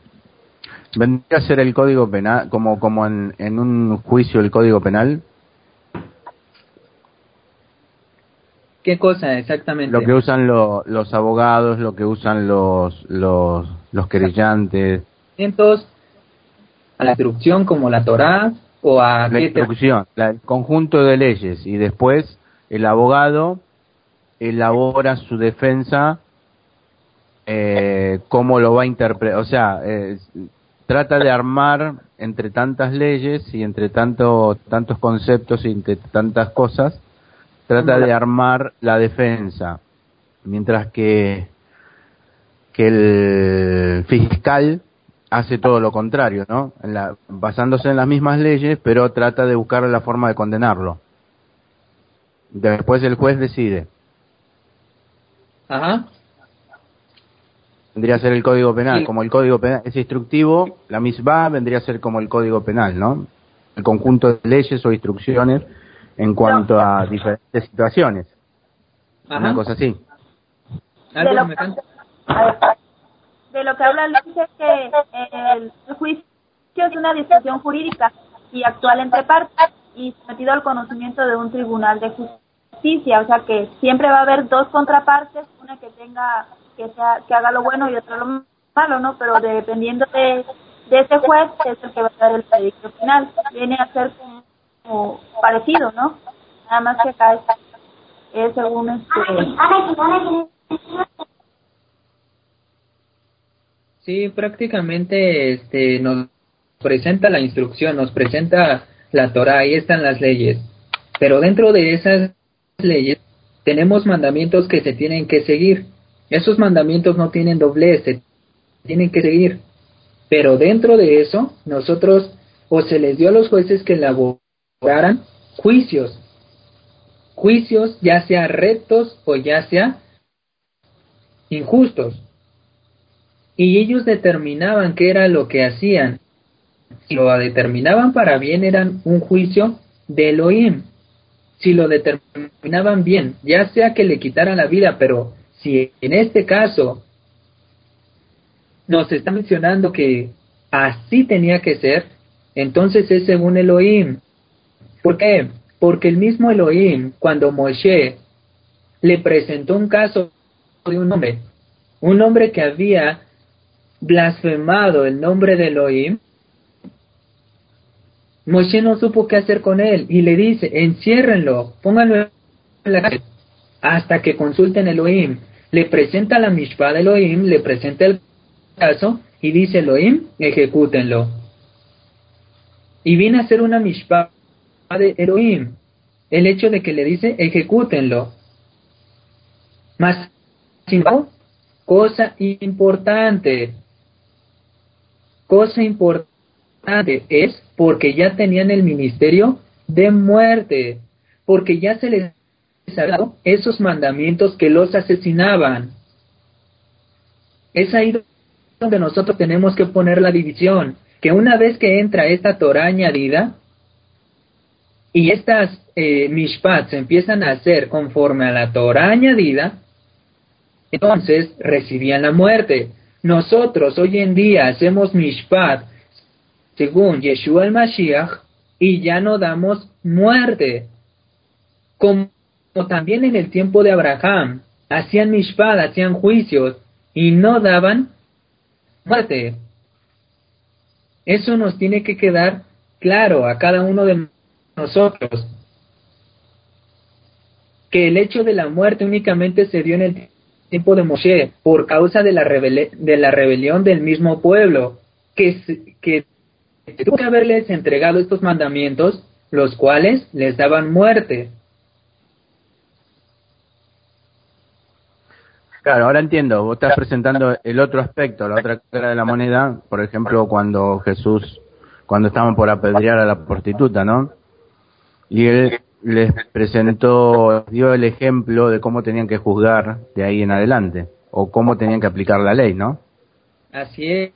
¿Vendría a ser el código penal, como, como en, en un juicio el código penal? ¿Qué cosa exactamente? Lo que usan los abogados, lo que usan los, los, los querellantes. Entonces, a la instrucción como la Torá o a la instrucción, el conjunto de leyes y después el abogado elabora su defensa eh, cómo lo va a interpretar, o sea, eh, trata de armar entre tantas leyes y entre tanto, tantos conceptos y entre tantas cosas, trata de armar la defensa, mientras que, que el fiscal hace todo lo contrario, ¿no? En la, basándose en las mismas leyes, pero trata de buscar la forma de condenarlo. Después el juez decide. Ajá. Vendría a ser el código penal. Como el código penal es instructivo, la misma vendría a ser como el código penal, ¿no? El conjunto de leyes o instrucciones en cuanto a diferentes situaciones. Ajá. Una cosa así. De lo, que habla Luis es que el, el juicio es una discusión jurídica y actual entre partes y sometido al conocimiento de un tribunal de justicia, o sea que siempre va a haber dos contrapartes, una que tenga que sea que haga lo bueno y otra lo malo, ¿no? Pero dependiendo de, de ese juez es el que va a dar el veredicto final. Viene a ser como, como parecido, ¿no? Nada más que acá es, es según este Sí, prácticamente este nos presenta la instrucción, nos presenta la Torah, ahí están las leyes. Pero dentro de esas leyes tenemos mandamientos que se tienen que seguir. Esos mandamientos no tienen doblez, se tienen que seguir. Pero dentro de eso, nosotros o se les dio a los jueces que elaboraran juicios. Juicios ya sea rectos o ya sea injustos y ellos determinaban qué era lo que hacían. Si lo determinaban para bien, eran un juicio de Elohim. Si lo determinaban bien, ya sea que le quitaran la vida, pero si en este caso nos está mencionando que así tenía que ser, entonces es según Elohim. ¿Por qué? Porque el mismo Elohim, cuando Moshe le presentó un caso de un hombre, un hombre que había blasfemado el nombre de Elohim, Moshe no supo qué hacer con él y le dice, enciérrenlo, pónganlo en la cárcel hasta que consulten Elohim. Le presenta la mishpah de Elohim, le presenta el caso y dice Elohim, ejecútenlo. Y viene a ser una mishpah de Elohim, el hecho de que le dice ejecútenlo. Más sin embargo, cosa importante, cosa importante es porque ya tenían el ministerio de muerte, porque ya se les había dado esos mandamientos que los asesinaban. Es ahí donde nosotros tenemos que poner la división, que una vez que entra esta Torah añadida y estas eh, mishpat se empiezan a hacer conforme a la Torah añadida, entonces recibían la muerte. Nosotros hoy en día hacemos mishpat según Yeshua el Mashiach y ya no damos muerte. Como también en el tiempo de Abraham, hacían mishpat, hacían juicios y no daban muerte. Eso nos tiene que quedar claro a cada uno de nosotros. Que el hecho de la muerte únicamente se dio en el tiempo de Moshe por causa de la, rebele de la rebelión del mismo pueblo, que, que tuvo que haberles entregado estos mandamientos, los cuales les daban muerte. Claro, ahora entiendo, vos estás presentando el otro aspecto, la otra cara de la moneda, por ejemplo, cuando Jesús, cuando estaban por apedrear a la prostituta, ¿no? Y él les presentó, dio el ejemplo de cómo tenían que juzgar de ahí en adelante, o cómo tenían que aplicar la ley, ¿no? Así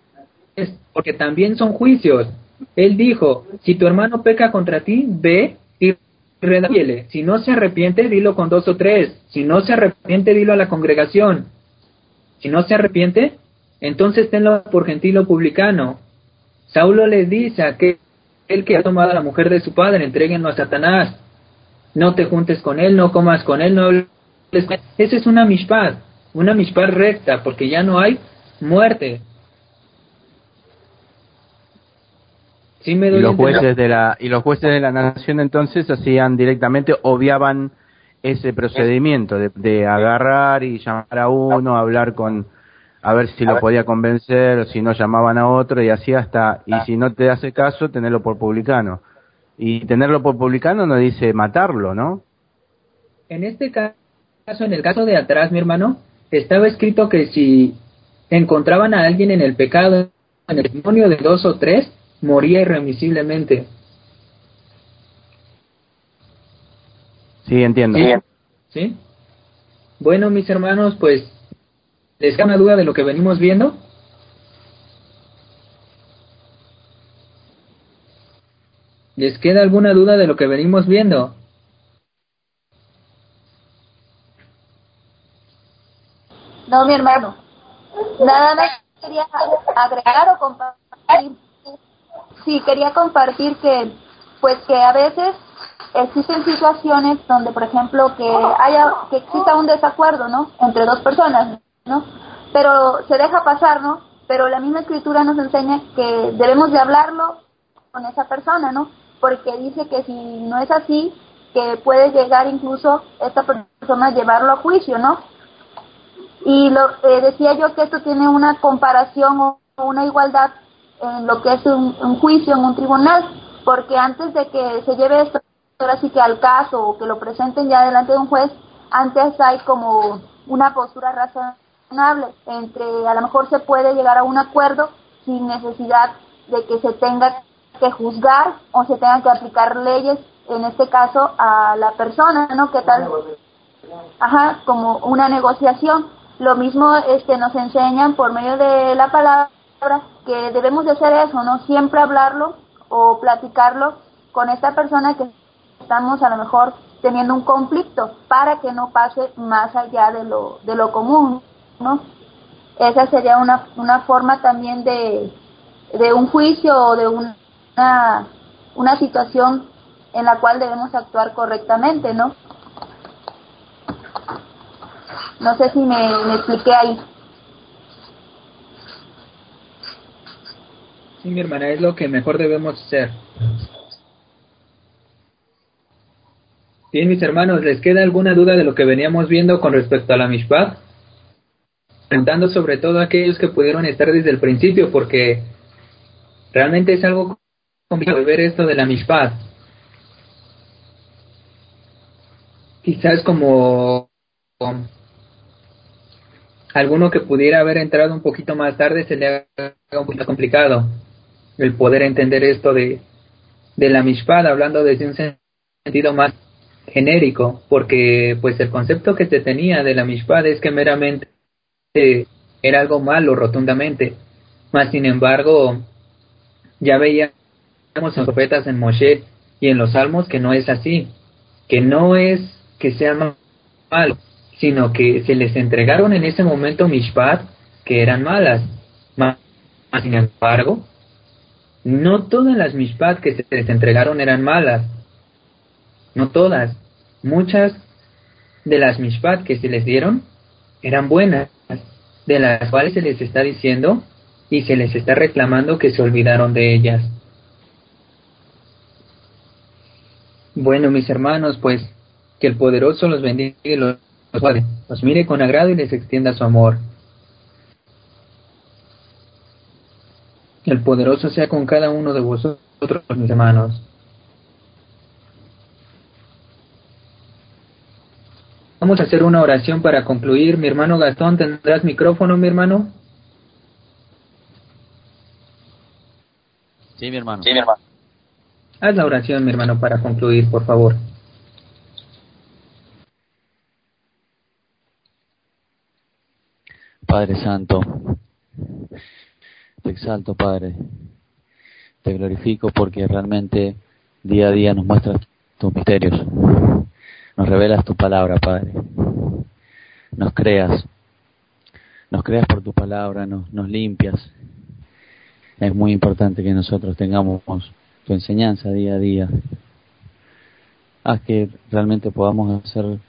es, porque también son juicios. Él dijo, si tu hermano peca contra ti, ve y redáyele. Si no se arrepiente, dilo con dos o tres. Si no se arrepiente, dilo a la congregación. Si no se arrepiente, entonces tenlo por gentil o publicano. Saulo le dice a aquel que ha tomado a la mujer de su padre, entréguenlo a Satanás. No te juntes con él, no comas con él, no hables con él. Esa es una mishpat, una mishpat recta, porque ya no hay muerte. Sí me Y doy a los jueces de la y los jueces de la nación entonces hacían directamente obviaban ese procedimiento de, de agarrar y llamar a uno, hablar con a ver si lo podía convencer o si no llamaban a otro y así hasta y si no te hace caso tenerlo por publicano. Y tenerlo por publicano no dice matarlo, ¿no? En este caso, en el caso de atrás, mi hermano, estaba escrito que si encontraban a alguien en el pecado, en el demonio de dos o tres, moría irremisiblemente. Sí, entiendo. ¿Sí? Bueno, mis hermanos, pues, ¿les queda una duda de lo que venimos viendo? ¿Les queda alguna duda de lo que venimos viendo? No, mi hermano. Nada más quería agregar o compartir. Sí, quería compartir que, pues que a veces existen situaciones donde, por ejemplo, que haya, que exista un desacuerdo, ¿no? Entre dos personas, ¿no? Pero se deja pasar, ¿no? Pero la misma escritura nos enseña que debemos de hablarlo con esa persona, ¿no? Porque dice que si no es así, que puede llegar incluso esta persona a llevarlo a juicio, ¿no? Y lo eh, decía yo que esto tiene una comparación o una igualdad en lo que es un, un, juicio en un tribunal, porque antes de que se lleve esto ahora sí que al caso o que lo presenten ya delante de un juez, antes hay como una postura razonable entre a lo mejor se puede llegar a un acuerdo sin necesidad de que se tenga que juzgar o se tengan que aplicar leyes en este caso a la persona, ¿no? ¿Qué tal? Ajá, como una negociación. Lo mismo este nos enseñan por medio de la palabra que debemos de hacer eso, ¿no? Siempre hablarlo o platicarlo con esta persona que estamos a lo mejor teniendo un conflicto para que no pase más allá de lo de lo común, ¿no? Esa sería una una forma también de de un juicio o de una una situación en la cual debemos actuar correctamente, ¿no? No sé si me, me expliqué ahí. Sí, mi hermana, es lo que mejor debemos hacer. Bien, mis hermanos, ¿les queda alguna duda de lo que veníamos viendo con respecto a la Mishpat? Preguntando sobre todo a aquellos que pudieron estar desde el principio, porque realmente es algo complicado ver esto de la Mishpat. Quizás como alguno que pudiera haber entrado un poquito más tarde se le haga un poquito complicado el poder entender esto de, de la Mishpat, hablando desde un sentido más genérico, porque pues el concepto que se tenía de la Mishpat es que meramente era algo malo rotundamente, más sin embargo ya veíamos en los profetas en Moshe y en los salmos que no es así, que no es que sea malo, sino que se les entregaron en ese momento Mishpat que eran malas, sin embargo no todas las mishpat que se les entregaron eran malas. No todas. Muchas de las mishpat que se les dieron eran buenas, de las cuales se les está diciendo y se les está reclamando que se olvidaron de ellas. Bueno, mis hermanos, pues que el poderoso los bendiga y los, los mire con agrado y les extienda su amor. El poderoso sea con cada uno de vosotros, mis hermanos. Vamos a hacer una oración para concluir. Mi hermano Gastón, ¿tendrás micrófono, mi hermano? Sí, mi hermano. Sí, mi hermano. Haz la oración, mi hermano, para concluir, por favor. Padre Santo, te exalto, Padre. Te glorifico porque realmente día a día nos muestras tus misterios. Nos revelas tu palabra, Padre. Nos creas. Nos creas por tu palabra, nos, nos limpias. Es muy importante que nosotros tengamos tu enseñanza día a día. Haz que realmente podamos hacer,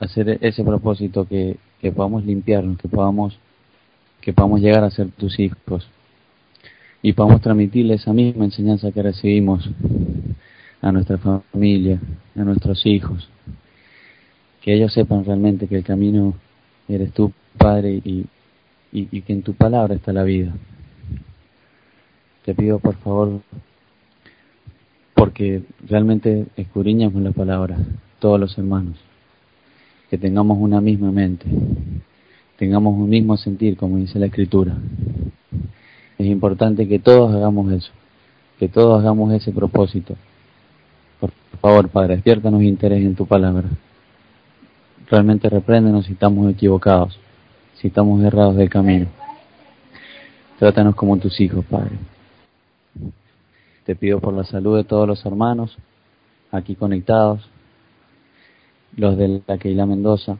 hacer ese propósito que, que podamos limpiarnos, que podamos, que podamos llegar a ser tus hijos. y podamos transmitirle esa misma enseñanza que recibimos a nuestra familia, a nuestros hijos, que ellos sepan realmente que el camino eres tú, Padre, y, y, que en tu palabra está la vida. Te pido por favor, porque realmente escudriñamos la palabra, todos los hermanos, que tengamos una misma mente, tengamos un mismo sentir, como dice la Escritura. Es importante que todos hagamos eso, que todos hagamos ese propósito. Por favor, Padre, despiértanos interés en tu palabra. Realmente repréndenos si estamos equivocados, si estamos errados del camino. Trátanos como tus hijos, Padre. Te pido por la salud de todos los hermanos aquí conectados, los de la Keila Mendoza,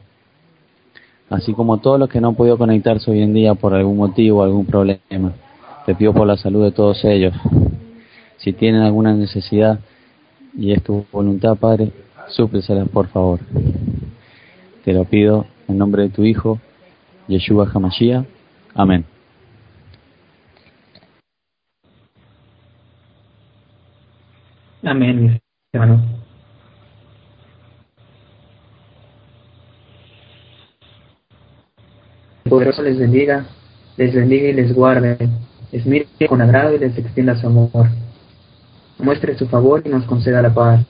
así como todos los que no han podido conectarse hoy en día por algún motivo algún problema. Te pido por la salud de todos ellos. Si tienen alguna necesidad y es tu voluntad, Padre, súpleselas por favor. Te lo pido en nombre de tu Hijo, Yeshua Hamashiach. Amén. Amén, hermano. El poderoso les bendiga, les bendiga y les guarde les mire con agrado y les extienda su amor. Muestre su favor y nos conceda la paz.